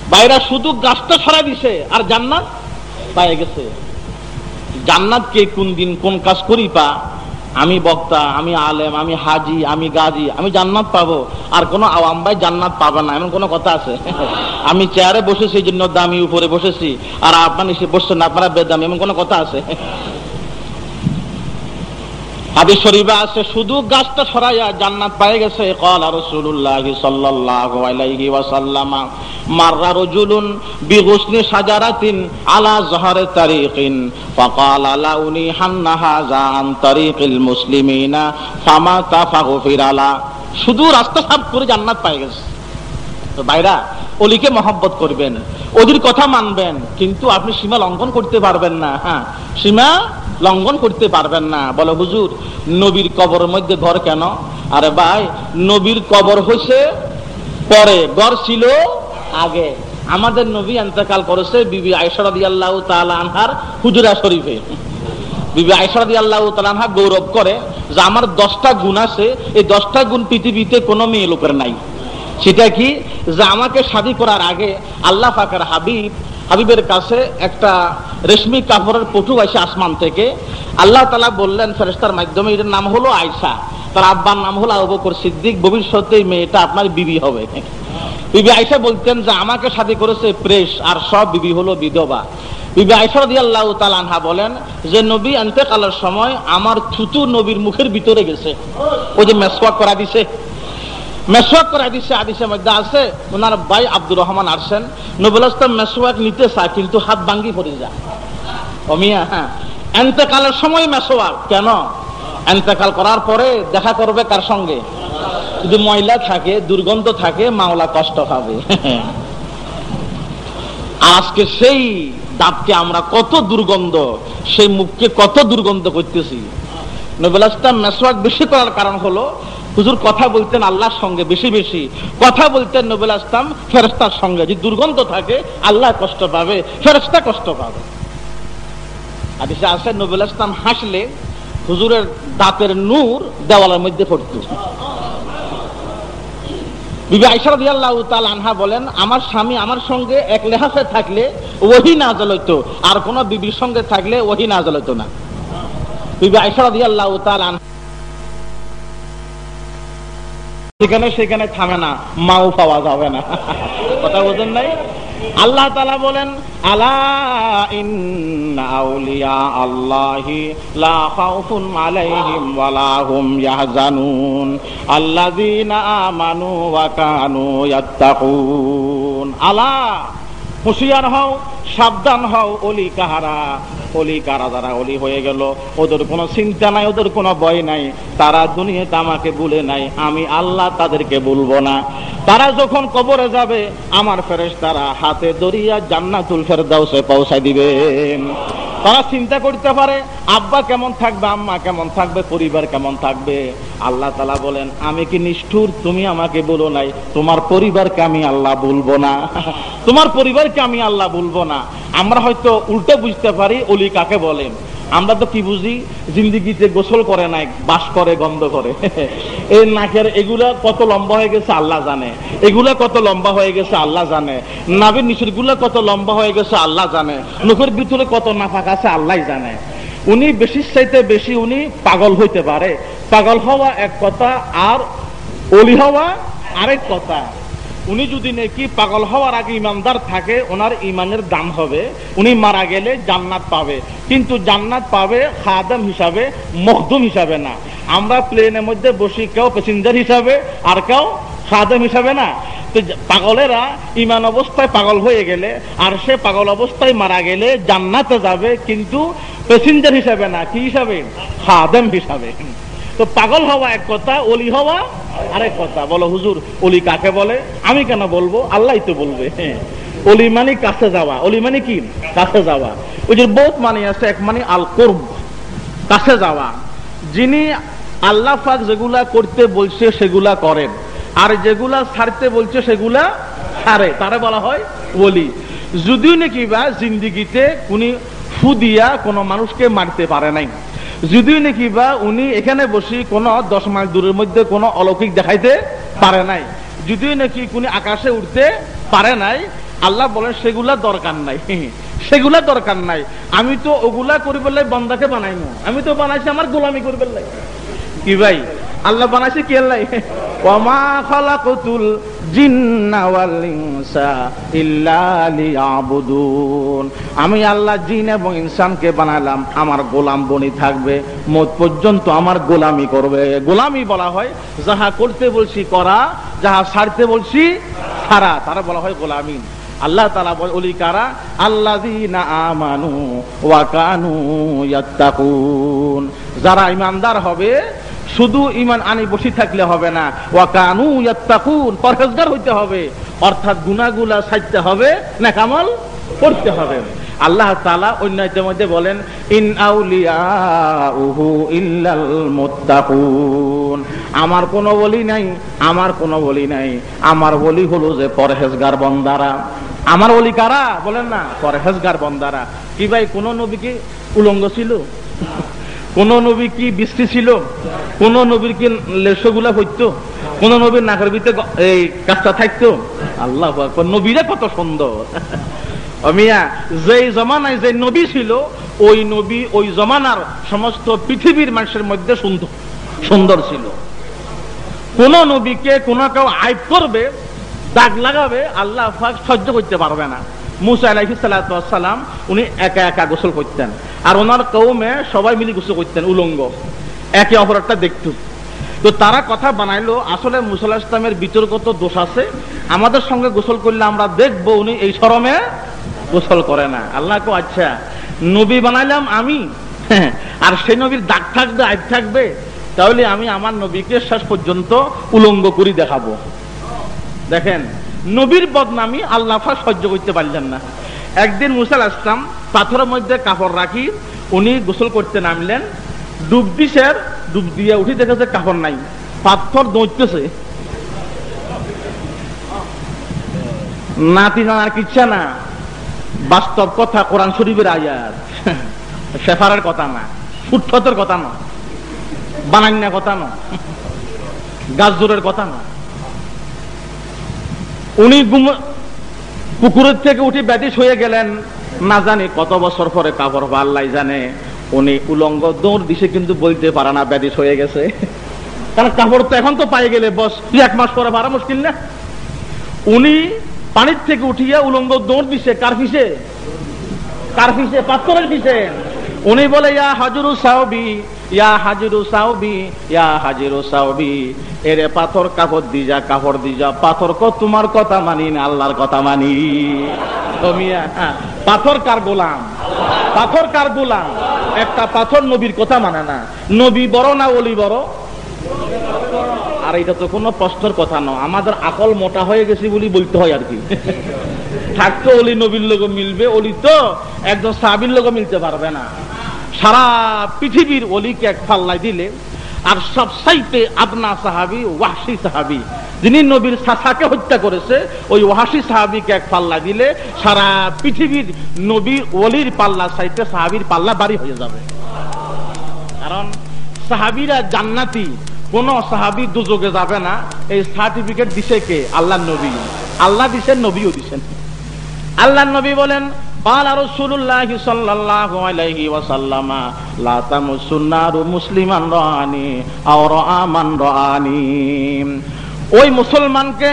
বাইরা শুধু গাছটা ছড়াই দিছে, আর জান্নাত পায়ে গেছে। জান্নাত কে কোন দিন কোন কাজ করি পা? আমি বক্তা, আমি আলেম, আমি হাজি, আমি গাজী, আমি জান্নাত পাবো। আর কোনো আওয়াম ভাই জান্নাত পাবে না, এমন কোনো কথা আছে? [LAUGHS] আমি চেয়ারে বসেছি, এই জন্য দামি উপরে বসেছি। আর আপনার এসে বসছেন আপনারা বেদামি, এমন কোনো কথা আছে? [LAUGHS] হাদিস শরীফে আছে, শুধু গাছটা সরাইয়া জান্নাত পায়ে গেছে। ক্বালা রাসূলুল্লাহ সাল্লাল্লাহু আলাইহি ওয়াসাল্লাম, মাররা রাজুলুন বিগুসনি শাজারাতিন আলা যাহারি তারিকিন। ফাকালা লাউনি হান্না হাযা আন তারিকিল মুসলিমিনা, ফামা তাফাগফিরালা শুধু রাস্তা সাফ করে জান্নাত পায়ে গেছে। তো ভাইরা, অলিকে মহব্বত করবেন ওদের কথা মানবেন, কিন্তু আপনি সীমা লঙ্ঘন করতে পারবেন না। হ্যাঁ সীমা লঙ্ঘন করতে পারবেন না। বলে, হুজুর, নবীর কবরের মধ্যে ঘর কেন? আরে ভাই, নবীর কবর হয়েছে পরে, ঘর ছিল আগে। আমাদের নবী এন্তেকাল করেছে বিবি আয়সরাদি আল্লাহ আনহার হুজুরা শরীফে। বিবি আয়সরাদি আল্লাহ তালানহা গৌরব করে যে আমার দশটা গুণ আছে, এই দশটা গুণ পৃথিবীতে কোনো মেয়ে লোকের নাই। সেটা কি? যে আমাকে শাদি করার আগে আল্লাহ ফাকার হাবিব, হাবিবের কাছে একটা রেশমি কাপড়ের পটু আসে আসমান থেকে। আল্লাহ তালা বললেন ফেরেস্তার মাধ্যমে এটার নাম হলো আয়সা তার আব্বার নাম হলো আবু বকর সিদ্দিক। ভবিষ্যতে মেয়েটা আপনার বিবি হবে। বিবি আয়সা বলতেন যে, আমাকে শাদি করেছে প্রেস, আর সব বিবি হলো বিধবা। বিবি আয়সা আল্লাহ তালানহা বলেন যে, নবী এতেকালের সময় আমার থুতু নবীর মুখের ভিতরে গেছে। ওই যে মেসওয়াক করা দিছে। মেসওয়াক করে দিচ্ছে আদিসের মধ্যে আছে ওনার ভাই আব্দুর রহমান নবুল ইসলাম মেসওয়াক নিতে চায়, কিন্তু হাত ভাঙ্গি পড়ে যায়। অমিয়া হ্যাঁ। এন্তেকালের সময় মেসওয়াক কেন? এন্তেকাল করার পরে দেখা করবে কার সঙ্গে? যদি ময়লা থাকে, দুর্গন্ধ থাকে, মাওলা কষ্ট পাবে। আজকে সেই দাঁতকে আমরা কত দুর্গন্ধ, সেই মুখকে কত দুর্গন্ধ করতেছি। নবুল মেসওয়াক বেশি করার কারণ হলো হুজুর, কথা বলতেন আল্লাহর সঙ্গে বেশি বেশি। কথা বলতেন নবুল আসলাম ফেরস্তার সঙ্গে। যদি দুর্গন্ধ থাকে, আল্লাহ কষ্ট পাবে ফেরস্তা কষ্ট পাবে। আর এসে আসে নবুল আসলাম হাসলে হুজুরের দাঁতের নূর দেওয়ালের মধ্যে পড়ত। বিবি আইসার আল্লাহ তাল আনহা বলেন, আমার স্বামী আমার সঙ্গে এক লেহাসে থাকলে ওহি না জ্বলত আর কোন বিবির সঙ্গে থাকলে ওহি না জ্বলত না। বিবি আইসার আল্লাহ তাল আনহা সেখানে সেখানে থামে না, মাও পাওয়া যাবে না। কথা বোঝেন নাই? আল্লাহ তালা বলেন আল্লাহ আলা হুঁশিয়ার হও, সাবধান হও, অলি কাহারা। অলি কারা যারা অলি হয়ে গেল, ওদের কোনো চিন্তা নাই, ওদের কোনো ভয় নাই। তারা দুনিয়াতে আমাকে ভুলে নাই, আমি আল্লাহ তাদেরকে বলব না। তারা যখন কবরে যাবে, আমার ফেরেশ তারা হাতে দরিয়া জান্নাতুল ফেরদাউসে পৌঁছায় দিবেন। তারা চিন্তা করতে পারে, আব্বা কেমন থাকবে, আম্মা কেমন থাকবে, পরিবার কেমন থাকবে? আল্লাহ তালা বলেন, আমি কি নিষ্ঠুর? তুমি আমাকে বলো নাই। তোমার পরিবারকে আমি আল্লাহ বলব না। [LAUGHS] তোমার পরিবারকে আমি আল্লাহ বলব না। আমরা হয়তো উল্টো বুঝতে পারি, অলি কাকে বলেন। আমরা তো কি বুঝি? জিন্দিগিতে গোসল করে নাই, বাস করে, গন্ধ করে। [LAUGHS] এই নাকের এগুলা কত লম্বা হয়ে গেছে, আল্লাহ জানে। এগুলা কত লম্বা হয়ে গেছে, আল্লাহ জানে। নাবের নিচেরগুলা কত লম্বা হয়ে গেছে, আল্লাহ জানে। মুখের ভিতরে কত নাফাক আছে আল্লাহ জানে। উনি বেশি চাইতে বেশি উনি পাগল হইতে পারে। পাগল হওয়া এক কথা আর অলি হওয়া আরেক কথা। উনি যদি নাকি পাগল হওয়ার আগে ইমানদার থাকে, ওনার ইমানের দাম হবে। উনি মারা গেলে জান্নাত পাবে। কিন্তু জান্নাত পাবে খাদাম হিসাবে, মখদুম হিসাবে না। আমরা প্লেনের মধ্যে বসি, কেউ প্যাসেঞ্জার হিসাবে, আর কেউ খাদাম হিসাবে না। তো পাগলেরা ইমান অবস্থায় পাগল হয়ে গেলে, আর সে পাগল অবস্থায় মারা গেলে জান্নাতে যাবে, কিন্তু প্যাসেঞ্জার হিসাবে না। কি হিসাবে? খাদেম হিসাবে। তো পাগল হওয়া এক কথা, অলি হওয়া আরেক কথা। বলো, হুজুর, অলি কাকে বলে? আমি কেন বলব? আল্লাহ তো বলবে। হ্যাঁ। অলি মানে কাছে যাওয়া। অলি মানে কি? কাছে যাওয়া। ওই যে বহুত মানে আছে, এক মানে আল করব কাছে যাওয়া। যিনি আল্লাহ পাক যেগুলা করতে বলছে, সেগুলা করেন। আর যেগুলা ছাড়তে বলছে, সেগুলা ছাড়ে। তারা বলা হয় অলি। যদিও নাকি বা জিন্দিগিতে উনি ফু দিয়া কোনো মানুষকে মারতে পারে নাই। যদিও নাকি বা উনি এখানে বসে কোনো দশ মাইল দূরের মধ্যে কোনো অলৌকিক দেখাইতে পারে নাই। যদিও নাকি কোন আকাশে উঠতে পারে নাই, আল্লাহ বলেন সেগুলা দরকার নাই। [LAUGHS] সেগুলা দরকার নাই। আমি তো ওগুলা করি বললে বন্দাকে বানাই আমি তো বানাইছি আমার গোলামি করি বললে কি ভাই? আল্লাহ বানাইছে কি আল্লাহ [LAUGHS] ওমা খালাকুতুল আমি আল্লাহ জিন এবং ইনসানকে বানালাম, আমার গোলাম বনি থাকবে, মত পর্যন্ত আমার গোলামি করবে। গোলামি বলা হয়, যাহা করতে বলছি করা, যাহা সারতে বলছি ছাড়া তারা বলা হয় গোলামি। আল্লাহ তালা বলি কারা? আল্লাযীনা আমানু ওয়া কানু ইয়াত্তাকুন। যারা ইমানদার হবে শুধু ইমান আনি বসে থাকলে হবে না। ওয়া কানু ইয়াত্তাকুন, পরহেজগার হইতে হবে। অর্থাৎ গুনাহগুলা ছাড়তে হবে না কামল করতে হবে। আল্লাহ তাআলা অন্য মধ্যে বলেন, ইন আউলিয়াউহু ইল্লাল মুত্তাকুন। আমার কোনো বলি নাই, আমার কোনো বলি নাই। আমার বলি হলো যে, পরহেজগার বন্দারা। আমার বলি কারা? বলেন না, পরহেজগার বন্দারা। কি ভাই, কোন নবী কি উলঙ্গ ছিল? কোন নবী কি বৃষ্টি ছিল? কোন নবীর কি লেশগুলা হইতো? কোন নবীর নাকের ভিতরে এই কাজটা থাকতো? আল্লাহ নবীরা কত সুন্দর। অমিয়া যেই জমানায় যে নবী ছিল, ওই নবী ওই জমানার সমস্ত পৃথিবীর মানুষের মধ্যে সুন্দর সুন্দর ছিল। কোন নবীকে কোন কেউ আইব করবে, দাগ লাগাবে, আল্লাহ সহ্য করতে পারবে না। মুসা আলাইহিস সালাম উনি একা একা গোসল করতেন। আর ওনার কৌমে সবাই মিলে গোসল করতেন, উলঙ্গ। একে অপরটা দেখত। তো তারা কথা বানাইলো, আসলে মুসাল্লাহ ইসলামের বিতর্কত দোষ আছে, আমাদের সঙ্গে গোসল করলে আমরা দেখব উনি এই শরমে গোসল করে না। আল্লাহ কো আচ্ছা নবী বানাইলাম আমি, আর সেই নবীর দাগ থাকবে, আইব থাকবে, তাহলে আমি আমার নবীকে শেষ পর্যন্ত উলঙ্গ করি দেখাবো। দেখেন নবীর বদনামি আল্লাহ পাক সহ্য করতে পারলেন না। একদিন মুসাল আসলাম, পাথরের মধ্যে কাপড় রাখি, উনি গোসল করতে নামলেন। ডুব দিছের ডুব দিয়ে উঠে দেখেছে কাপড় নাই, পাথর দৌড়তেছে। নাতি নানার কিচ্ছা না, বাস্তব কথা কোরআন শরীফের আয়াত। [LAUGHS] শেফারের কথা না ফুটফতের কথা না, বানান্যা কথা না গাছজোরের কথা না। উনি পুকুরের থেকে উঠে ব্যাটিস হয়ে গেলেন। না জানি কত বছর পরে কাপড় পাল্লাই জানে। উনি উলঙ্গ দৌড় দিছে কিন্তু বলতে পারে না ব্যাটিস হয়ে গেছে। কারণ কাপড় তো এখন তো পাই গেলে বস এক মাস পরে পারা মুশকিল না? উনি পানির থেকে উঠিয়া উলঙ্গ দৌড় দিছে, কার পিছে? কার পিছে? পাথরের পিছে। উনি বলে, ইয়া হাজুরু সাউবি ইয়া হাজিরু সাউবি ইয়া হাজিরু সাউবি। এরে পাথর কাপড় দি যা কাপড় দি যা পাথর কো তোমার কথা মানি না আল্লাহর কথা মানি। হ্যাঁ, পাথর কার গোলাম? পাথর কার গোলাম? একটা পাথর নবীর কথা মানে না। নবী বড় না ওলি বড়? আর এটা তো কোনো প্রশ্নের কথা নয়। আমাদের আকল মোটা হয়ে গেছে বলি বলতে হয় আর কি। থাকতো অলি নবীর লোক মিলবে অলি তো একজন সাবির লোক মিলতে পারবে না। সারা পৃথিবীর অলিকে এক পাল্লায় দিলে। আর সব সাইতে আপনা সাহাবি ওয়াসি সাহাবি। যিনি নবীর সাসাকে হত্যা করেছে, ওই ওয়াসি সাহাবিকে এক পাল্লা দিলে সারা পৃথিবীর নবীর অলির পাল্লা সাইতে সাহাবির পাল্লা বাড়ি হয়ে যাবে। কারণ সাহাবিরা জান্নাতি, কোন সাহাবি দুযোগে যাবে না। এই সার্টিফিকেট দিছে কে? আল্লাহ নবী। আল্লাহ দিছেন নবীও দিছেন। আল্লাহ নবী বলেন قال رسول الله صلى الله عليه وسلم لا تمس النار مسلما رآني أو رأى من رآني ওই মুসলমানকে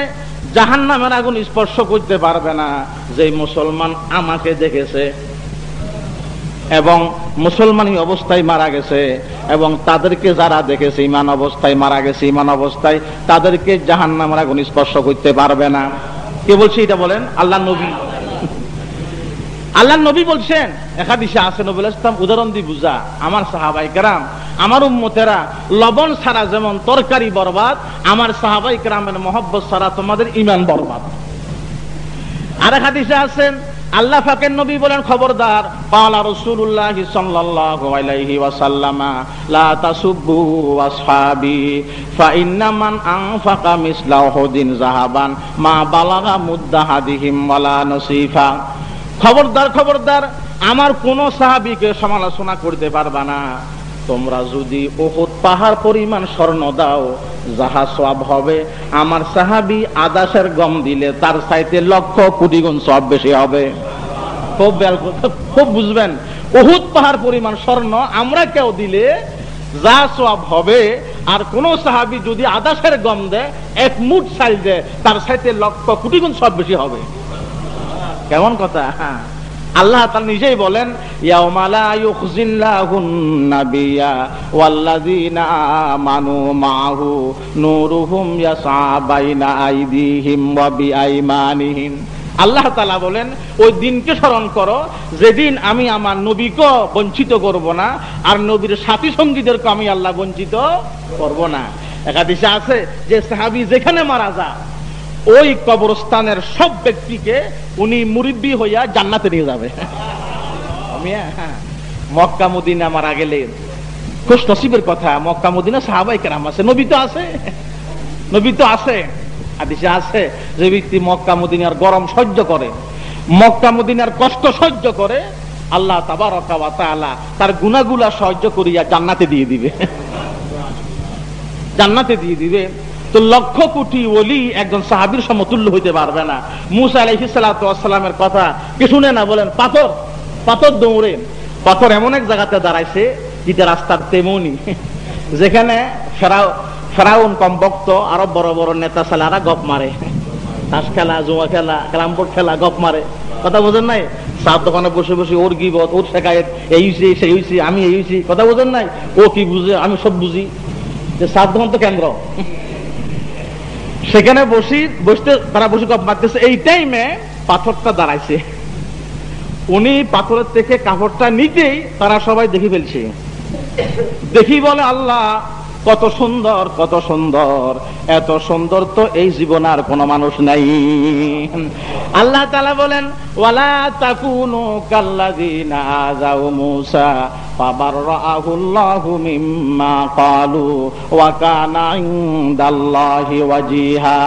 জাহান্নামের আগুন স্পর্শ করতে পারবে না যে মুসলমান আমাকে দেখেছে এবং মুসলমানি অবস্থায় মারা গেছে এবং তাদেরকে যারা দেখেছে ইমান অবস্থায় মারা গেছে ইমান অবস্থায় তাদেরকে জাহান নামের আগুন স্পর্শ করতে পারবে না কে বলছে এটা বলেন আল্লাহ নবী আল্লাহ নবী বলছেন একাদিশে আছে নবুল ইসলাম, উদাহরণ দি বুঝা। আমার সাহাবাই কেরাম, আমার উম্মতেরা লবণ ছাড়া যেমন তরকারি বরবাদ, আমার সাহাবাই কেরামের মহব্বত ছাড়া তোমাদের ইমান বরবাদ। আর এক হাদিসে আছেন, আল্লাহ ফাকের নবী বলেন খবরদার পালা রাসূলুল্লাহ সাল্লাল্লাহু আলাইহি ওয়াসাল্লামা, লা তাসুব্বু আসহাবি, ফা আনফাকা মিসলা যাহাবান মা বালাগা মুদ্দাহাদিহিম ওয়ালা নসিফা। খবরদার খবরদার, আমার কোন সাহাবিকে সমালোচনা করতে পারবা না। তোমরা যদি ওহুদ পাহাড় পরিমাণ স্বর্ণ দাও, যাহা সব হবে, আমার সাহাবি আদাসের গম দিলে তার সাইতে লক্ষ কোটি গুণ সব বেশি হবে। খুব খুব বুঝবেন বহুত পাহাড় পরিমাণ স্বর্ণ আমরা কেউ দিলে যা সব হবে, আর কোন সাহাবি যদি আদাসের গম দেয়, এক মুঠ সাইল দেয়, তার সাইতে লক্ষ কোটি গুণ সব বেশি হবে। কেমন কথা? আল্লাহ তার নিজেই বলেন আল্লাহ তালা বলেন, ওই দিনকে স্মরণ করো, যেদিন আমি আমার নবীকে বঞ্চিত করব না, আর নবীর সাথী সঙ্গীদেরকে আমি আল্লাহ বঞ্চিত করব না। একাদিশে আছে যে সাহাবি যেখানে মারা যায় ওই কবরস্থানের সব ব্যক্তিকে উনি মুরিব্বি হইয়া জান্নাতে নিয়ে যাবে। হ্যাঁ, মক্কা মদিনা মারা গেলে খুশ নসিবের কথা মক্কা মদিনা সাহাবাই কেরাম আছে। নবী তো আছে। নবী তো আছে। আদিসে আছে যে ব্যক্তি মক্কা মদিনার গরম সহ্য করে মক্কা মদিনার কষ্ট সহ্য করে আল্লাহ তাবার তার গুনাগুলা সহ্য করিয়া জান্নাতে দিয়ে দিবে। জান্নাতে দিয়ে দিবে। তো লক্ষ কোটি ওলি একজন সাহাবির সমতুল্য হইতে পারবে না। মুসা আলহিসালামের কথা কি শুনে না বলেন? পাথর পাথর দৌড়ে। পাথর এমন এক জায়গাতে দাঁড়াইছে, যেটা রাস্তার তেমনি। যেখানে ফেরাও, ফেরাউন কমবক্ত, আরও বড় বড় নেতা ছেলেরা গপ মারে। তাস খেলা, জুয়া খেলা ক্যারামবোর্ড খেলা, গপ মারে। কথা বোঝেন নাই? সাত দোকানে বসে বসে ওর গিবত, ওর শেখায়ত, এই হইছে, সেই হইছি, আমি এই হইছি। কথা বোঝেন নাই? ও কি বুঝে? আমি সব বুঝি। যে সাত দোকান তো কেন্দ্র। সেখানে বসি, বসতে তারা বসে গপ মারতেছে। এই টাইমে পাথরটা দাঁড়াইছে। উনি পাথরের থেকে কাপড়টা নিতেই তারা সবাই দেখি ফেলছে। দেখি বলে আল্লাহ কত সুন্দর কত সুন্দর। এত সুন্দর তো এই জীবন আর কোন মানুষ নাই। আল্লাহ তালা বলেন, ওয়ালা তাকুনু কাল্লাযিনা আযাউ মিম্মা ক্বালু ওয়া কানা ইনদাল্লাহি ওয়াজিহা।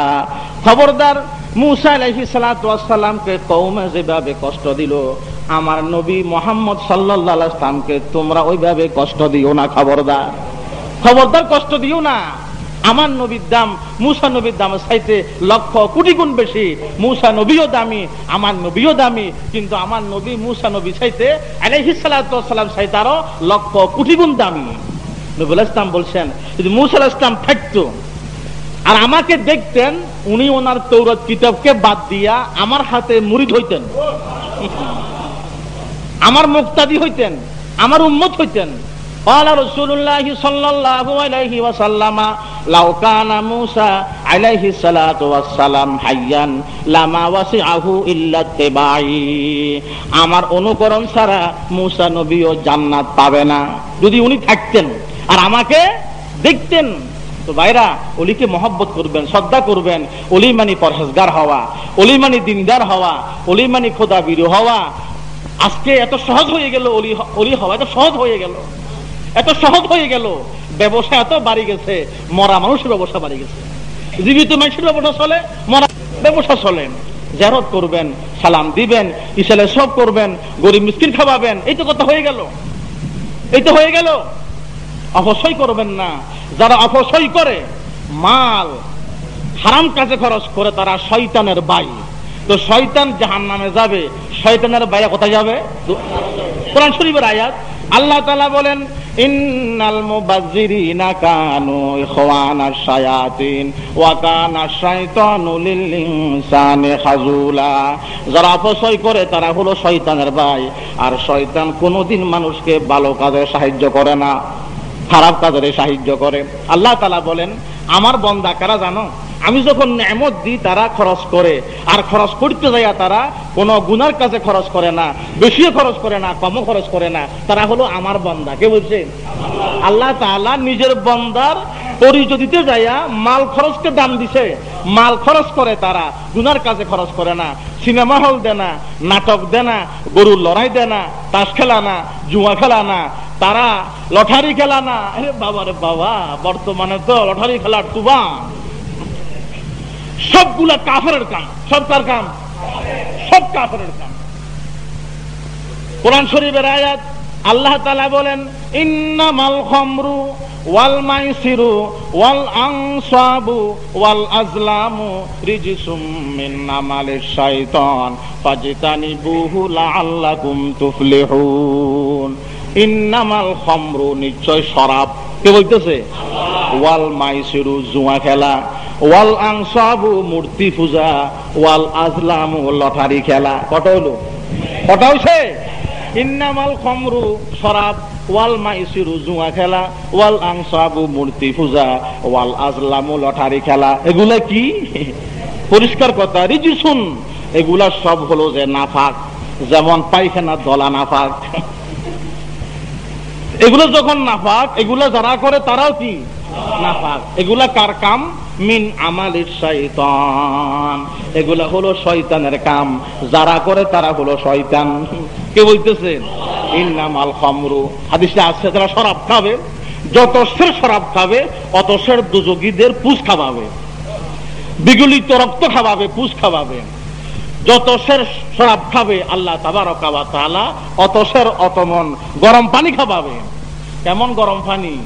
খবরদার, মুসা আলাইহিস সালাতু ওয়াস সালামকে কওমে যেভাবে কষ্ট দিল, আমার নবী মোহাম্মদ সাল্লামকে তোমরা ওইভাবে কষ্ট দিও না, খবরদার। খবরদার কষ্ট দিও না। আমার নবীর দাম, মুসা নবীর দাম চাইতে লক্ষ কোটি গুণ বেশি। মুসা নবীও দামি, আমার নবীও দামি, কিন্তু আমার নবী, মুসা নবী চাইতে আলহিসাল্লাম চাইতে আরও লক্ষ কোটি গুণ দামি। নবুল ইসলাম বলছেন, যদি মুসা ইসলাম থাকতো, আর আমাকে দেখতেন, উনি ওনার তৌরত কিতাবকে বাদ দিয়া আমার হাতে মুড়ি হইতেন আমার মুক্তাদি হইতেন, আমার উন্মত হইতেন। قال رسول الله صلى الله عليه وسلم لو كان موسى عليه الصلاة والسلام حيا لما وسعه إلا اتباعي আমার অনুকরণ ছাড়া মুসা নবীও জান্নাত পাবে না যদি উনি থাকতেন আর আমাকে দেখতেন তো ভাইরা অলিকে মহব্বত করবেন শ্রদ্ধা করবেন অলি মানি পরহেজগার হওয়া অলি মানি দিনদার হওয়া অলি মানি খোদা বিরু হওয়া আজকে এত সহজ হয়ে গেল অলি অলি হওয়া এত সহজ হয়ে গেল এত সহজ হয়ে গেল। ব্যবসা এত বাড়ি গেছে, মরা মানুষের ব্যবসা বাড়ি গেছে। জীবিত মানুষের ব্যবসা চলে, মরা ব্যবসা চলে। জারত করবেন, সালাম দিবেন ইসালে সব করবেন, গরিব মিসকিন খাওয়াবেন, এই তো কথা হয়ে গেল। এই তো হয়ে গেল। অপসয় করবেন না। যারা অপসয় করে, মাল, হারাম কাজে খরচ করে, তারা শয়তানের বাই। তো শয়তান জাহান নামে যাবে, শয়তানের বাইরে কোথায় যাবে? কোরআন শরীফের আয়াত আল্লাহ তালা বলেন, ইন্নাল মুবাজ্জিরিনা কানু ইখওয়ানাশ শায়াতিন ওয়া কানা শাইতানু লিল ইনসানি খাজুলা যারা অপচয় করে, তারা হলো শয়তানের ভাই। আর শয়তান কোনোদিন মানুষকে ভালো কাজে সাহায্য করে না, খারাপ কাজে সাহায্য করে। আল্লাহ তালা বলেন, আমার বন্দা কারা জানো? আমি যখন নেমত দিই তারা খরচ করে, আর খরচ করতে যাইয়া তারা কোন গুনার কাজে খরচ করে না, বেশিও খরচ করে না, কমও খরচ করে না, তারা হলো আমার বন্দা, কে বলছে? আল্লাহ তাআলা নিজের বন্দার পরিচয় দিতে যাইয়া মাল খরচকে দাম দিছে, মাল খরচ করে তারা, গুনার কাজে খরচ করে না, সিনেমা হল দে না, নাটক দে না, গরুর লড়াই দে না, তাস খেলা না, জুয়া খেলা না, তারা লটারি খেলা না, আরে বাবা রে বাবা, বর্তমানে তো লটারি খেলার তুবা সবগুলা কাফের কাম। সব কার কাম? সব কাফের কাম। কোরআন শরীফের আয়াত, আল্লাহ তালা বলেন, ইন্নামাল খমরু ওয়াল মাইসিরু ওয়াল ওয়াল আজলামু রিজিসুম মিন আমালিশ শাইতান ফাজতানিবুহু লাআল্লাকুম তুফলিহুন। ইন্নামাল খমরু নিশ্চয় শরাব। কে বলতেছে? ওয়াল মাইসিরু জুয়া খেলা, ওয়াল আনসাবু মূর্তি পূজা, ওয়াল আজলামু লটারি খেলা। কত হলো কটা হইছে? ইন্নামাল খমরু শরাব, ওয়াল মাইসিরু জুয়া খেলা, ওয়াল আংসাবু মূর্তি পূজা, ওয়াল আজলামু লটারি খেলা। এগুলা কি? পরিষ্কার কথা, রিজিসুন। এগুলা সব হলো যে নাফাক, যেমন পায়খানা দলা নাফাক। এগুলো যখন নাফাক, এগুলা যারা করে তারাও কি? নাফাক। এগুলা কার কাম? মিন আমালির শয়তান এগুলা হলো শয়তানের কাম। যারা করে তারা হলো শয়তান। কে বলতেছেন ইন্নামাল খামরু। হাদিসে আছে, যারা শরাব খাবে, যত সের শরাব খাবে, অত সের দুযোগীদের পুষ খাওয়াবে। বিগুলিত রক্ত খাওয়াবে, পুষ খাওয়াবে। যত সের শরাব খাবে আল্লাহ তাবারকা ওয়া তাআলা, অত সের অতমন গরম পানি খাবাবে কেমন গরম পানি?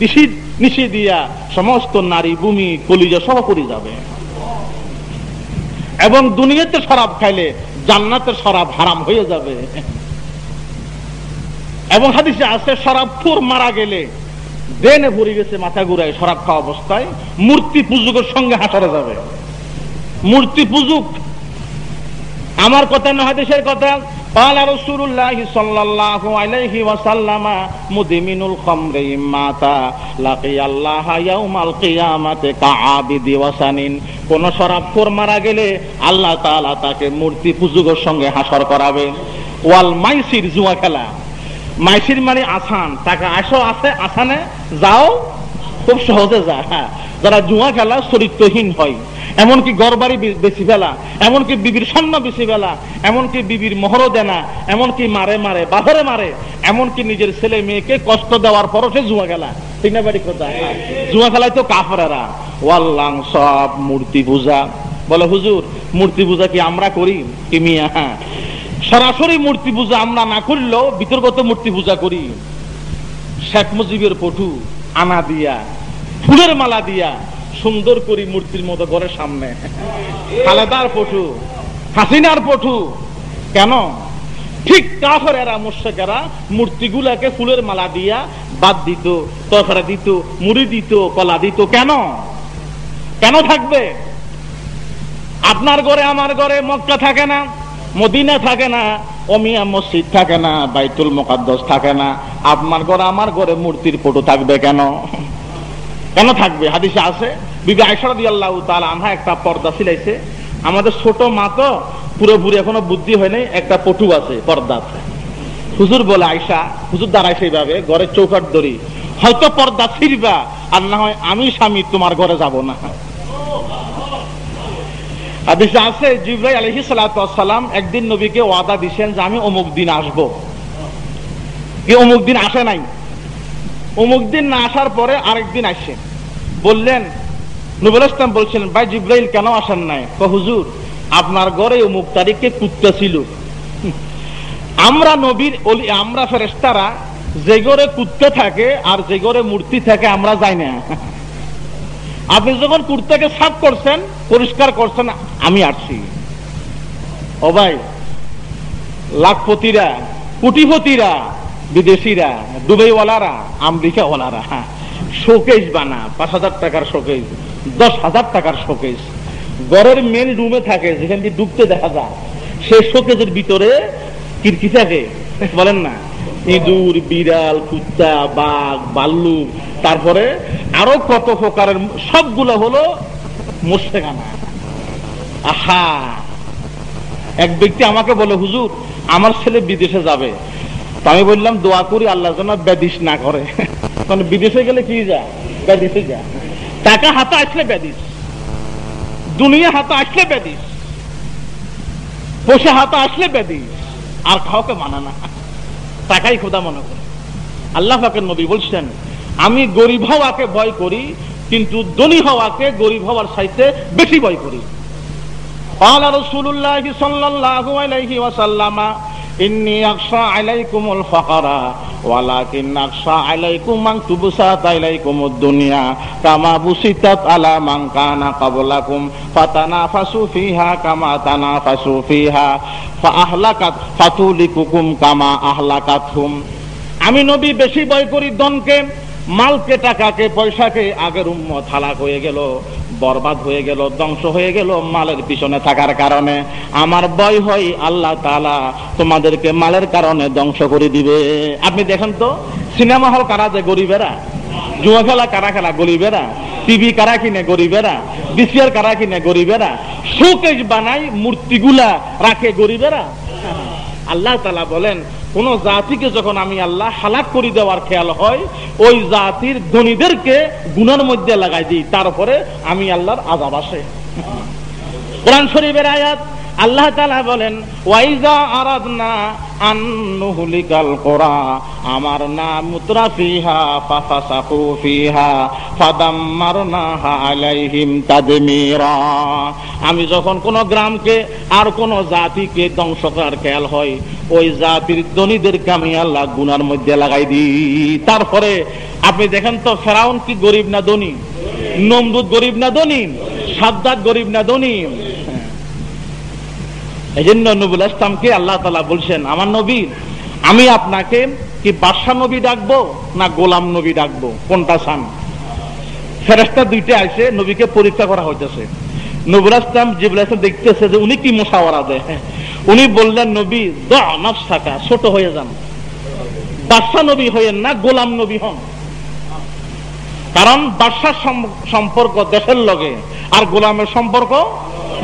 নিষিদ্ধ নিষে দিয়া সমস্ত নারী, ভূমি, কলিজা সব করে যাবে। এবং দুনিয়াতে শরাব খাইলে জান্নাতের শরাব হারাম হয়ে যাবে। এবং হাদিসে আছে, শরাব ফুর মারা গেলে দেনে ভরে গেছে, মাথা ঘুরায় শরাব খাওয়া অবস্থায়, মূর্তি পুজুকের সঙ্গে হাসারে যাবে। মূর্তি পূজক আমার কথা না হাদিসের কথা قال رسول الله صلى الله عليه وسلم مدمن الخمر مات لقي الله يوم القيامة كعابد وسنين কোন শরাবখোর মারা গেলে আল্লাহ তাআলা তাকে মূর্তি পূজকের সঙ্গে হাসর করাবে ওয়াল মাইসির জুয়া খেলা মাইসির মানে আসান টাকা আসো আছে আসানে যাও খুব সহজে যা হ্যাঁ। যারা জুয়া খেলা চরিত্রহীন হয়, এমনকি গড়বাড়ি বেশি ফেলা, এমনকি বিবির সন্ন বেশি ফেলা, এমনকি বিবির মোহর দেনা, এমনকি মারে মারে বাহরে মারে, এমনকি নিজের ছেলে মেয়েকে কষ্ট দেওয়ার পরও সে জুয়া খেলা। ঠিক না বাড়ি কোথায় জুয়া খেলায় তো কাফরেরা। ওয়াল্লাং সব মূর্তি পূজা। বলে, হুজুর, মূর্তি পূজা কি আমরা করি? কি মিয়া? হ্যাঁ। সরাসরি মূর্তি পূজা আমরা না করলেও বিতর্গত মূর্তি পূজা করি। শেখ মুজিবের পটু, আনা দিয়া। ফুলের মালা দিয়া সুন্দর করি মূর্তির মতো ঘরের সামনে। খালেদার পটু হাসিনার পটু কেন? ঠিক কাফেরা মুর্শেকেরা মূর্তিগুলাকে ফুলের মালা দিয়া বাদ দিত, তরকারি দিত, মুড়ি দিত, কলা দিত। কেন? কেন থাকবে? আপনার ঘরে, আমার ঘরে মক্কা থাকে না, মদিনা থাকে না, অমিয়া মসজিদ থাকে না, বাইতুল মোকাদ্দস থাকে না। আপনার ঘরে, আমার ঘরে মূর্তির ফটো থাকবে কেন? কেন থাকবে? হাদিসে আছে, বিবি আয়সরদি আল্লাহ তাল আনহা একটা পর্দা সিলাইছে। আমাদের ছোট মা তো পুরোপুরি এখনও বুদ্ধি হয় নাই, একটা পটু আছে, পর্দা আছে। হুজুর বলে আয়সা হুজুর দাঁড়ায় সেইভাবে, ঘরের চৌকাট ধরি। হয়তো পর্দা ছিড়বা, আর না হয় আমি স্বামী, তোমার ঘরে যাব না। হাদিসে আছে জিব্রাই আলহি সালাম একদিন নবীকে ওয়াদা দিছেন যে আমি অমুক দিন আসব। কে অমুক দিন আসে নাই? অমুক দিন না আসার পরে আরেকদিন আসছেন বললেন, নবুল ইসলাম বলছিলেন, ভাই জিব্রাইল কেন আসেন নাই? হুজুর, আপনার ঘরে অমুক তারিখে কুত্তা ছিল। [LAUGHS] আমরা নবীর আমরা ফেরেস্তারা যে ঘরে কুত্তে থাকে আর যে ঘরে মূর্তি থাকে, আমরা যাই না। [LAUGHS] আপনি যখন কুর্তাকে সাফ করছেন, পরিষ্কার করছেন, আমি আসছি। ও ভাই, লাখপতিরা, কুটিপতিরা বিদেশিরা, দুবাইওয়ালারা, আমেরিকাওয়ালারা শোকেস বানা পাঁচ হাজার টাকার শোকেস দশ হাজার টাকার শোকেস ঘরের মেন রুমে থাকে, যেখান দিয়ে ডুবতে দেখা যায় সেই শোকেজের ভিতরে কিরকি থাকে, বলেন না? ইঁদুর, বিড়াল, কুত্তা, বাঘ বাল্লুক তারপরে আরও কত প্রকারের, সবগুলো হলো মোশেখানা আহা! এক ব্যক্তি আমাকে বলে, হুজুর, আমার ছেলে বিদেশে যাবে। আমি বললাম দোয়া করি আল্লাহ যেন ব্যাদিস না করে [LAUGHS] কারণ বিদেশে গেলে কি যা ব্যাদিসে যা টাকা হাতে আসলে ব্যাদিস দুনিয়া হাতে আসলে ব্যাদিস পয়সা হাতে আসলে ব্যাদিস আর কাউকে মানে না টাকাই খোদা মনে করে আল্লাহ পাকের নবী বলছেন আমি গরিব হওয়াকে ভয় করি কিন্তু ধনী হওয়াকে গরিব হওয়ার সাইতে বেশি ভয় করি قال رسول الله صلى الله عليه وسلم ইন্নি আকশা আলাইকুমুল ফাকারা, ওয়ালাকিন আকশা আলাইকুম মান তুবসাত আলাইকুমুদ দুনিয়া, কামা বুসিতাত আলা মান কানা ক্বাবলাকুম ফাতানাফাসু ফিহা কামা তানাফাসু ফিহা, ফাআহলাকাত, ফাতুলিকুকুম কামা আহলাকাতহুম। আমি নবী বেশি ভয় করি দনকে মালকে, টাকাকে, পয়সাকে আগের উম্মত হালাক হয়ে গেল, বরবাদ হয়ে গেল, ধ্বংস হয়ে গেল মালের পিছনে থাকার কারণে। আমার ভয় হয় আল্লাহ তাআলা তোমাদেরকে মালের কারণে ধ্বংস করে দিবে। আপনি দেখেন তো, সিনেমা হল কারা যে গরিবেরা? জুয়া খেলা কারা খেলা গরিবেরা? টিভি কারা কিনে গরিবেরা? বিসিআর কারা কিনে গরিবেরা? শোকেশ বানাই মূর্তিগুলা রাখে গরিবেরা? আল্লাহ তালা বলেন, কোন জাতিকে যখন আমি আল্লাহ হালাক করে দেওয়ার খেয়াল হয়, ওই জাতির ধনীদেরকে গুনার মধ্যে লাগাই দিই, তারপরে আমি আল্লাহর আজাব আসে। কোরআন শরীফের আয়াত আল্লাহ তালা বলেন, ওয়াইজা আরাদনা আন্নুহুলিকাল কোরা আমার নাম মুত্রা ফিহা, ফাফাসাকু ফিহা, ফাদাম্মারনাহা আলাইহিম আমি যখন কোন গ্রামকে আর কোন জাতিকে ধ্বংস করার খেয়াল হয়, ওই জাতির ধনীদেরকে আমি আল্লাহ গুনার মধ্যে লাগাই দিই। তারপরে আপনি দেখেন তো, ফেরাউন কি গরিব না ধনী? নমরুদ গরিব না ধনী? সাদ্দাত গরিব না ধনী? এই জন্য নবুল ইসলামকে আল্লাহ তালা বলছেন, আমার নবী, আমি আপনাকে কি বাদশাহ নবী ডাকবো না গোলাম নবী ডাকবো? কোনটা চান? ফেরেস্তা দুইটা আছে নবীকে পরীক্ষা করা হইতেছে। নবুল ইসলাম জিবুল ইসলাম দেখতেছে যে উনি কি মোশাওয়ারা দেয়। উনি বললেন, নবী নফস থাকা ছোট হয়ে যান। বাদশাহ নবী হইয়েন না, গোলাম নবী হন। কারণ বাদশার সম্পর্ক দেশের লগে আর গোলামের সম্পর্ক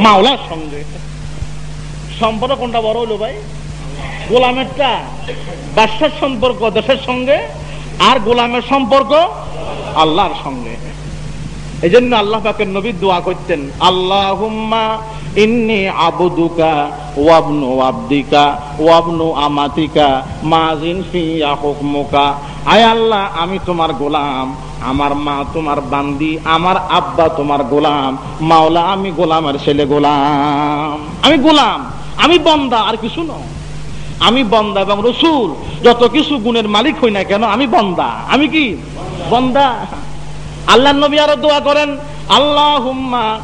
মাওলার সঙ্গে। সম্পর্ক কোনটা বড় হইল ভাই? গোলামেরটা বাদশার সম্পর্ক দেশের সঙ্গে আর গোলামের সম্পর্ক আল্লাহর সঙ্গে। এই জন্য আল্লাহ পাকের নবী দোয়া করতেন আল্লাহ ইন্নি আবুদুকা ওয়াবনু আবদিকা ওয়াবনু আমাতিকা মাজিন ফিয়া হুকমুকা। আয় আল্লাহ, আমি তোমার গোলাম, আমার মা তোমার বান্দি, আমার আব্বা তোমার গোলাম, মাওলা আমি গোলামের ছেলে গোলাম। আমি গোলাম। আমি বন্দা, আর কিছু নয়। আমি বন্দা এবং রসুল, যত কিছু গুণের মালিক হই না কেন, আমি বন্দা। আমি কি? বন্দা। আল্লাহ নবী আরও দোয়া করেন আল্লাহ হুম্মা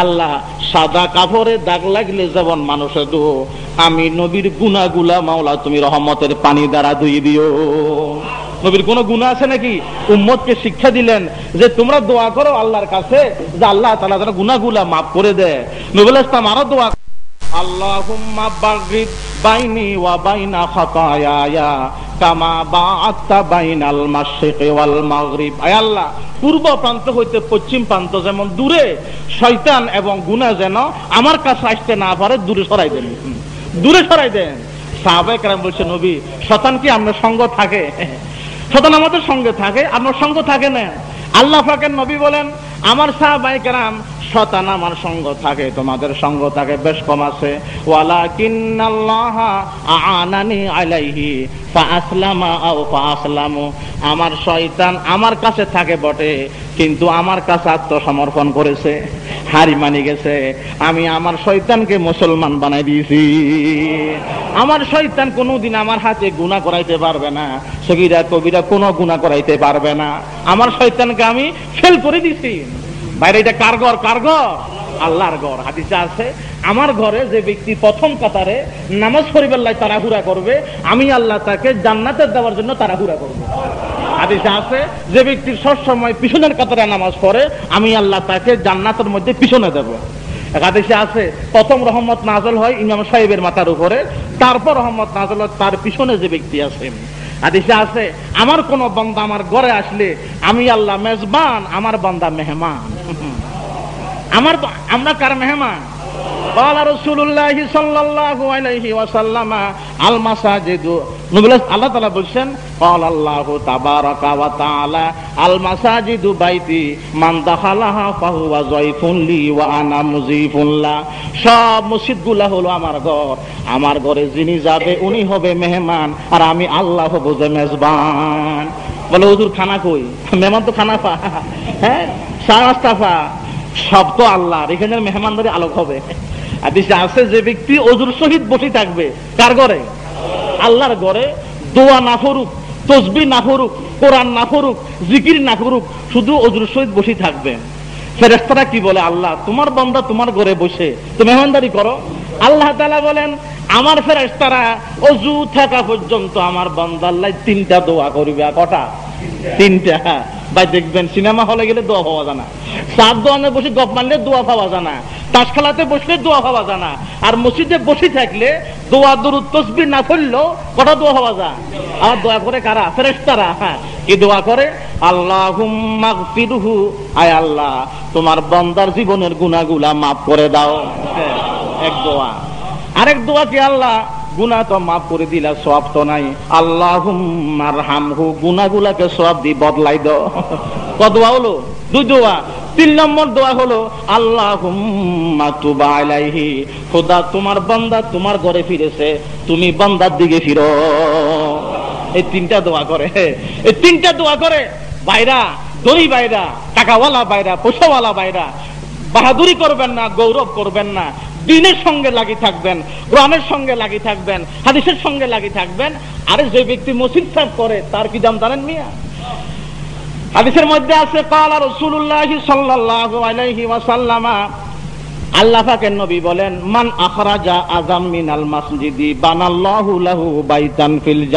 আল্লাহ, সাদা দাগ লাগলে আমি নবীর গুনাগুলা মাওলা, তুমি রহমতের পানি দ্বারা ধুই দিও। নবীর কোন গুণা আছে নাকি? উম্মতকে শিক্ষা দিলেন যে তোমরা দোয়া করো আল্লাহর কাছে যে আল্লাহ তালা যেন গুনাগুলা মাফ করে দেয়। নবুল ইসলাম আরও দোয়া পূর্ব প্রান্ত হইতে পশ্চিম প্রান্ত যেমন দূরে, শয়তান এবং গুনাহ যেন আমার কাছে আসতে না পারে, দূরে সরাই দেন। দূরে সরাই দেন। সাহাবায়ে বলছে, নবী শতান কি আমরা সঙ্গ থাকে? শতান আমাদের সঙ্গে থাকে, আপনার সঙ্গে থাকে না। আল্লাহ ফাকের নবী বলেন, আমার সাহাবাই কেরাম শতান আমার সঙ্গ থাকে, তোমাদের সঙ্গ থাকে, বেশ কম আছে। ওয়ালা আনানি আলাইহি আও আমার শয়তান আমার কাছে থাকে বটে, কিন্তু আমার কাছে আত্মসমর্পণ করেছে, হারি মানি গেছে। আমি আমার শয়তানকে মুসলমান বানাই দিয়েছি। আমার শয়তান কোনোদিন আমার হাতে গুণা করাইতে পারবে না, সগিরা কবিরা কোনো গুণা করাইতে পারবে না। আমার শয়তানকে আমি ফেল করে দিছি। বাইরে এটা কার ঘর? কার ঘর? আল্লাহর ঘর। হাদিসে আছে, আমার ঘরে যে ব্যক্তি প্রথম কাতারে নামাজ পড়িবার লাই তাড়াহুড়া করবে, আমি আল্লাহ তাকে জান্নাতের দেওয়ার জন্য তাড়াহুড়া করব। হাদিসে আছে, যে ব্যক্তির সবসময় পিছনের কাতারে নামাজ পড়ে, আমি আল্লাহ তাকে জান্নাতের মধ্যে পিছনে দেব। হাদিসে আছে, প্রথম রহমত নাজল হয় ইমাম সাহেবের মাথার উপরে, তারপর রহমত নাজল হয় তার পিছনে যে ব্যক্তি আছে হাদিসে আছে, আমার কোন বন্দা আমার ঘরে আসলে আমি আল্লাহ মেজবান, আমার বন্দা মেহমান। [LAUGHS] আমার আমরা কার মেহমান? قال رسول الله صلى الله عليه وسلم المساجد আল্লাহ তাআলা বলছেন قال الله تبارك وتعالى المساجد بيتي من دخلها فهو ضيف لي وانا مضيف له সব মসজিদগুলা হলো আমার ঘর আমার ঘরে যিনি যাবে উনি হবে মেহমান আর আমি আল্লাহ হব যে মেজবান বলে হুজুর খানা কই মেহমান তো খানা পা হ্যাঁ সারা নাস্তা পা সব তো আল্লাহ এখানে মেহমানদারি আলোক হবে হাদিসে আছে যে ব্যক্তি অজুর সহিত বসে থাকবে, কার ঘরে? আল্লাহর ঘরে। দোয়া না ফুরুক তসবি না ফুরুক কোরআন না ফরুক জিকির না ফুরুক শুধু অজুর সহিত বসে থাকবে। ফেরেস্তারা কি বলে? আল্লাহ, তোমার বন্দা তোমার ঘরে বসে। তুমি মেহমানদারি করো। আল্লাহ তালা বলেন, আমার ফেরেস্তারা অজু থাকা পর্যন্ত আমার বন্দাল্লাই তিনটা দোয়া করবে। কটা? তিনটা। ভাই দেখবেন সিনেমা হলে গেলে দোয়া পাওয়া যায় না। সাত দোয়ানে বসে গপ মারলে দোয়া পাওয়া যায় না। তাস খেলাতে বসলে দোয়া পাওয়া যায় না। আর মসজিদে বসে থাকলে দোয়া দরুদ তসবি না করলেও কটা দোয়া পাওয়া যায়? আর দোয়া করে কারা? ফেরেস্তারা হ্যাঁ। কি দোয়া করে? আল্লাহ আয় আল্লাহ তোমার বন্দার জীবনের গুনাগুলা মাফ করে দাও। হ্যাঁ, এক দোয়া। আরেক দোয়া কি আল্লাহ? গুনা তো মাফ করে দিলা সব তো নাই। আল্লাহ হাম হামহু গুনাগুলাকে সব দি বদলাই দাও কদোয়া হলো? দুই দোয়া। তিন নম্বর দোয়া হলো আল্লাহ খোদা, তোমার বান্দা তোমার ঘরে ফিরেছে, তুমি বান্দার দিকে ফিরো। এই তিনটা দোয়া করে। এই তিনটা দোয়া করে, বাইরা, দড়ি বাইরা, টাকাওয়ালা বাইরা পয়সাওয়ালা বাইরা, বাহাদুরি করবেন না, গৌরব করবেন না। দিনের সঙ্গে লাগি থাকবেন কোরআনের সঙ্গে লাগি থাকবেন, হাদিসের সঙ্গে লাগি থাকবেন। আরে যে ব্যক্তি মসজিদ সাহেব করে, তার কি দাম জানেন মিয়া? হাদিসের মধ্যে আছে, কালা রসুল্লাহ সাল্লাল্লাহু আলাইহি ওয়াসাল্লামা আল্লাহ পাকের নবী বলেন, মান আখরাজা আজাম মিনাল মাসজিদি, বানাল্লাহু লাহু বাইতান ফিল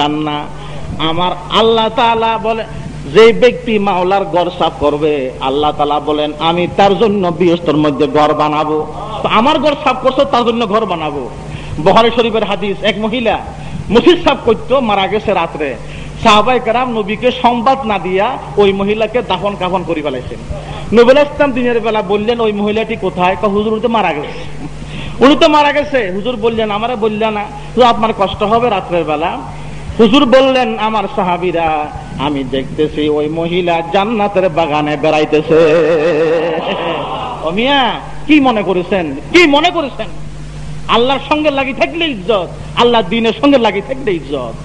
আমার আল্লাহ তাআলা বলে যে ব্যক্তি মাওলার ঘর সাফ করবে, আল্লাহ তাআলা বলেন, আমি তার জন্য বৃহস্পতির মধ্যে ঘর বানাবো। আমার ঘর সাফ করছ, তার জন্য ঘর বানাবো। বহারি শরীফের হাদিস, এক মহিলা মসজিদ সাফ করতো, মারা গেছে রাত্রে। কারাম নবীকে সংবাদ না দিয়া ওই মহিলাকে দাফন কাফন করে ফেলাইছেন। নবুল ইসলাম দিনের বেলা বললেন, ওই মহিলাটি কোথায়? হুজুর তো মারা গেছে। উনি তো মারা গেছে। হুজুর বললেন, আমারে বললেন না। আপনার কষ্ট হবে রাত্রের বেলা। হুজুর বললেন, আমার সাহাবিরা, আমি দেখতেছি ওই মহিলা জান্নাতের বাগানে বেড়াইতেছে। অমিয়া কি মনে করেছেন? কি মনে করেছেন? আল্লাহর সঙ্গে লাগি থাকলে ইজ্জত আল্লাহ দিনের সঙ্গে লাগি থাকলে ইজ্জত।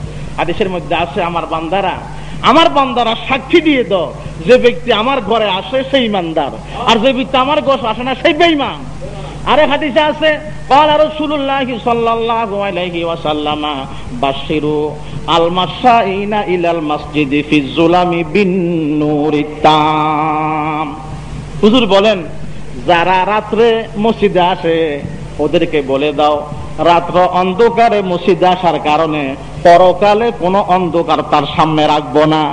আদেশের মধ্যে আছে, আমার বান্দারা আমার বান্দারা সাক্ষী দিয়ে দ যে ব্যক্তি আমার ঘরে আসে সেই ইমানদার, আর যে ব্যক্তি আমার ঘর আসে না, সেই বেইমান আরে হাদিসে আছে قال رسول الله صلى الله عليه وسلم بشروا المسائين الى المسجد في الظلام بالنور التام হুজুর বলেন যারা রাত্রে মসজিদে আসে ওদেরকে বলে দাও রাত্র অন্ধকারে মসজিদে আসার কারণে পরকালে কোনো অন্ধকার তার সামনে রাখবো না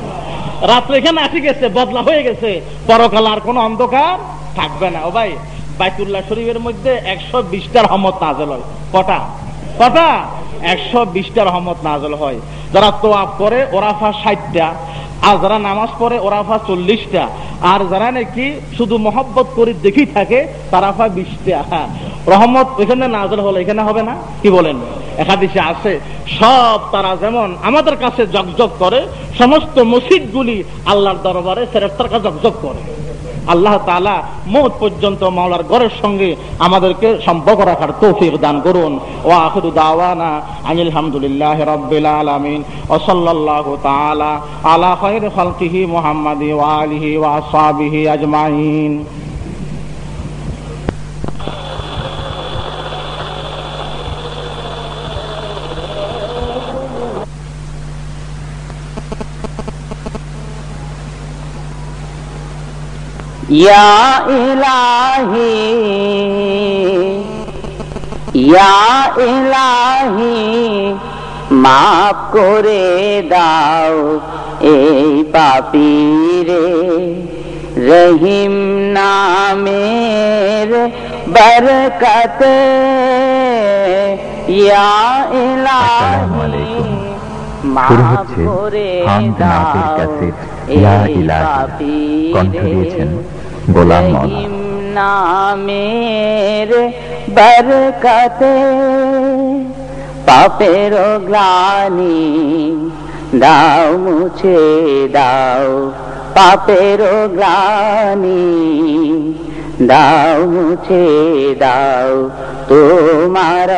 [LAUGHS] রাত্রে এখানে আসি গেছে বদলা হয়ে গেছে পরকাল আর কোনো অন্ধকার থাকবে না ও ভাই বাইতুল্লাহ শরীফের মধ্যে একশো বিশটা রহমত নাজল হয়। কটা? কটা? একশো বিশটা রহমত নাজল হয়। যারা তোয়াব করে ওরাফা ষাটটা। আর যারা নামাজ পড়ে ওরাফা চল্লিশটা। আর যারা নাকি শুধু মহব্বত করে দেখি থাকে তারাফা বিশটা। রহমত এখানে নাজল হলো এখানে হবে না? কি বলেন? একাদিশে আছে, সব তারা যেমন আমাদের কাছে জগজগ করে, সমস্ত মসজিদগুলি আল্লাহর দরবারে ফেরেস্তার কাছে জগজগ করে। আল্লাহ তালা মত পর্যন্ত মাওলার ঘরের সঙ্গে আমাদেরকে সম্পর্ক রাখার তৌফিক দান করুন। ও আখরু দাওয়ানা আনিল হামদুলিল্লাহ রব্বিল আলামিন। ও সাল্লাল্লাহু তাআলা আলা খায়র খালকিহি মুহাম্মাদি ওয়া আলিহি ওয়া আজমাইন। ইয়া ইলাহি ইয়া ইলাহি মাফ করে দাও এই পাপিরে রহিম নামের বরকতে ইয়া ইলাহি। শুরু হচ্ছে হামদ নাতের ক্যাসেট ইয়া ইলাহি কণ্ঠ দিয়েছেন গোলাম নামের বরকতে পাপের গ্লানি দাও মুছে দাও পাপের গ্লানি দাও মুছে দাও তোমার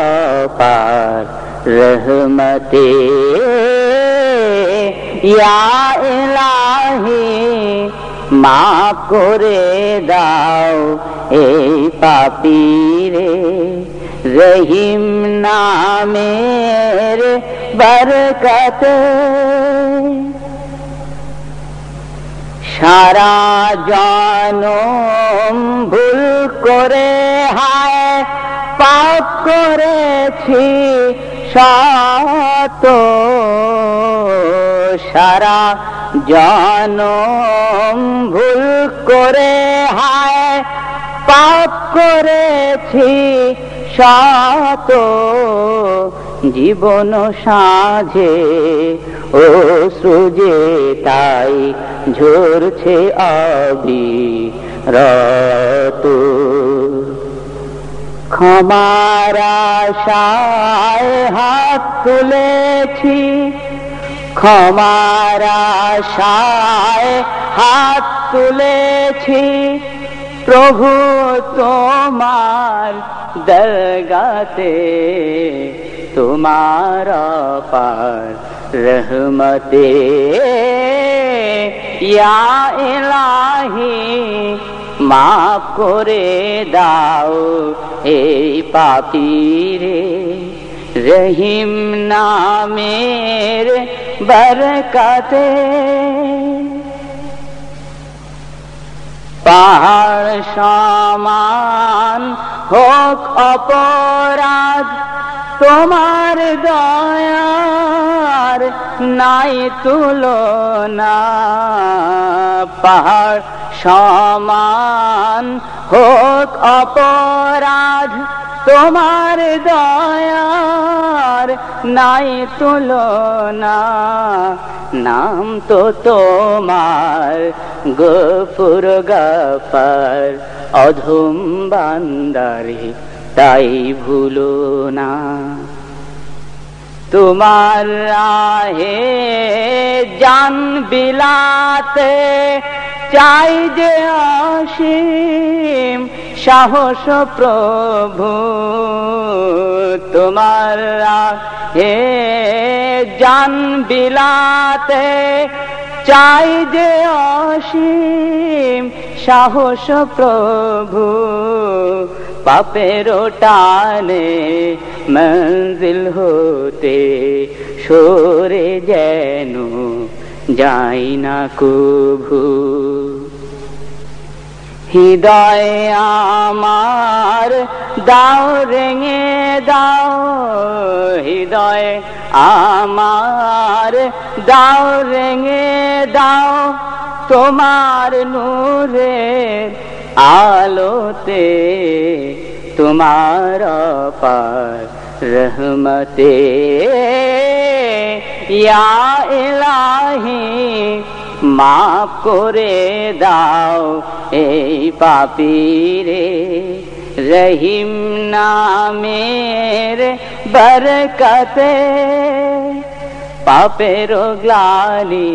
পার রহমতে ইলাহি মাফ করে দাও এই পাপিরে রহিম নামের বরকতে সারা জনম ভুল করে হায়, পাপ করেছি শত সারা জনম ভুল করে, হায়, পাপ করেছি শত জীবন সাঝে ও সুজে, তাই ঝরছে আবি রত ক্ষমার আশায় হাত তুলেছি। ক্ষমার আশায় হাত তুলেছি। প্রভু তোমার দরগাতে, তোমার পার রহমতে। ইয়া ইলাহি মাফ করে দাও এই পাপিরে রহিম নামের বরকতে। পাহাড় সমান হোক অপরাধ তোমার দয়ার নাই তুলনা। পাহাড় সমান হোক অপরাধ, তোমার দয়ার নাই তুলনা। নাম তো তোমার গফুর গফর, অধুম বান্দারে তাই ভুলো না। তোমার রাহে জান বিলাতে চাই যে অসীম সাহস প্রভু। তোমার রাহে জান বিলাতে চাই যে অসীম সাহস প্রভু। পাপের টানে মঞ্জিল হতে সরে যেন যাই না কুভু। হৃদয় আমার দাও, রেঙে দাও, হৃদয় আমার দাও, রেঙে দাও। তোমার নূরের আলোতে তোমার পার রহমতে। ইলাহি, মাফ করে দাও এই পাপিরে। রহিম নামের বরকতে পাপের গ্লানি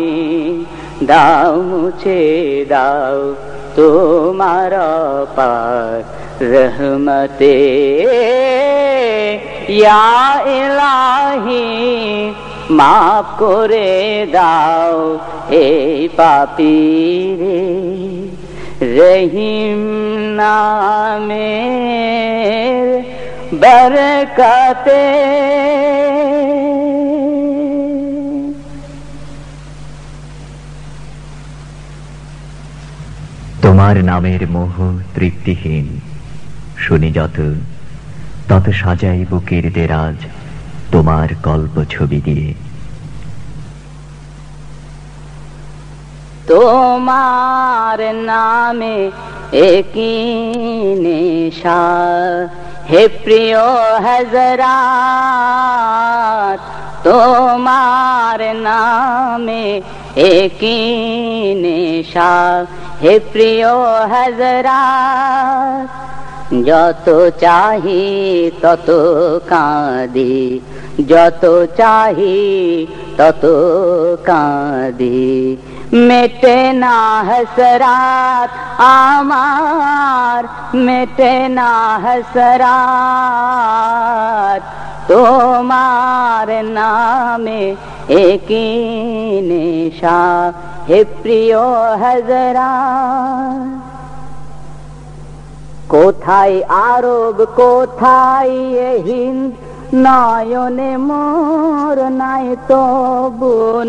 দাও, মুছে দাও। তোমার পার রহমতে। ইয়া ইলাহি মাফ করে দাও এই পাপিরে। রহিম নামের বরকতে তোমার নামের মোহ তৃপ্তিহীন। শুনি যত তত সাজাই বুকের দেরাজ তোমার কল্প ছবি দিয়ে। তোমার নামে একই নেশা। হে প্রিয় হজরাত তোমার নামে একই নেশা। হে প্রিয় হজরাত যত চাহি তত কাঁদি যত চাহি তত কাঁদি মেটে না হসরাত আমার মেটে না হসরাত তোমার নামে একই নেশা হে প্রিয় হাজরা কোথায় আরব কোথায় হিন্দ? নয়নে মোর নাই তো বোন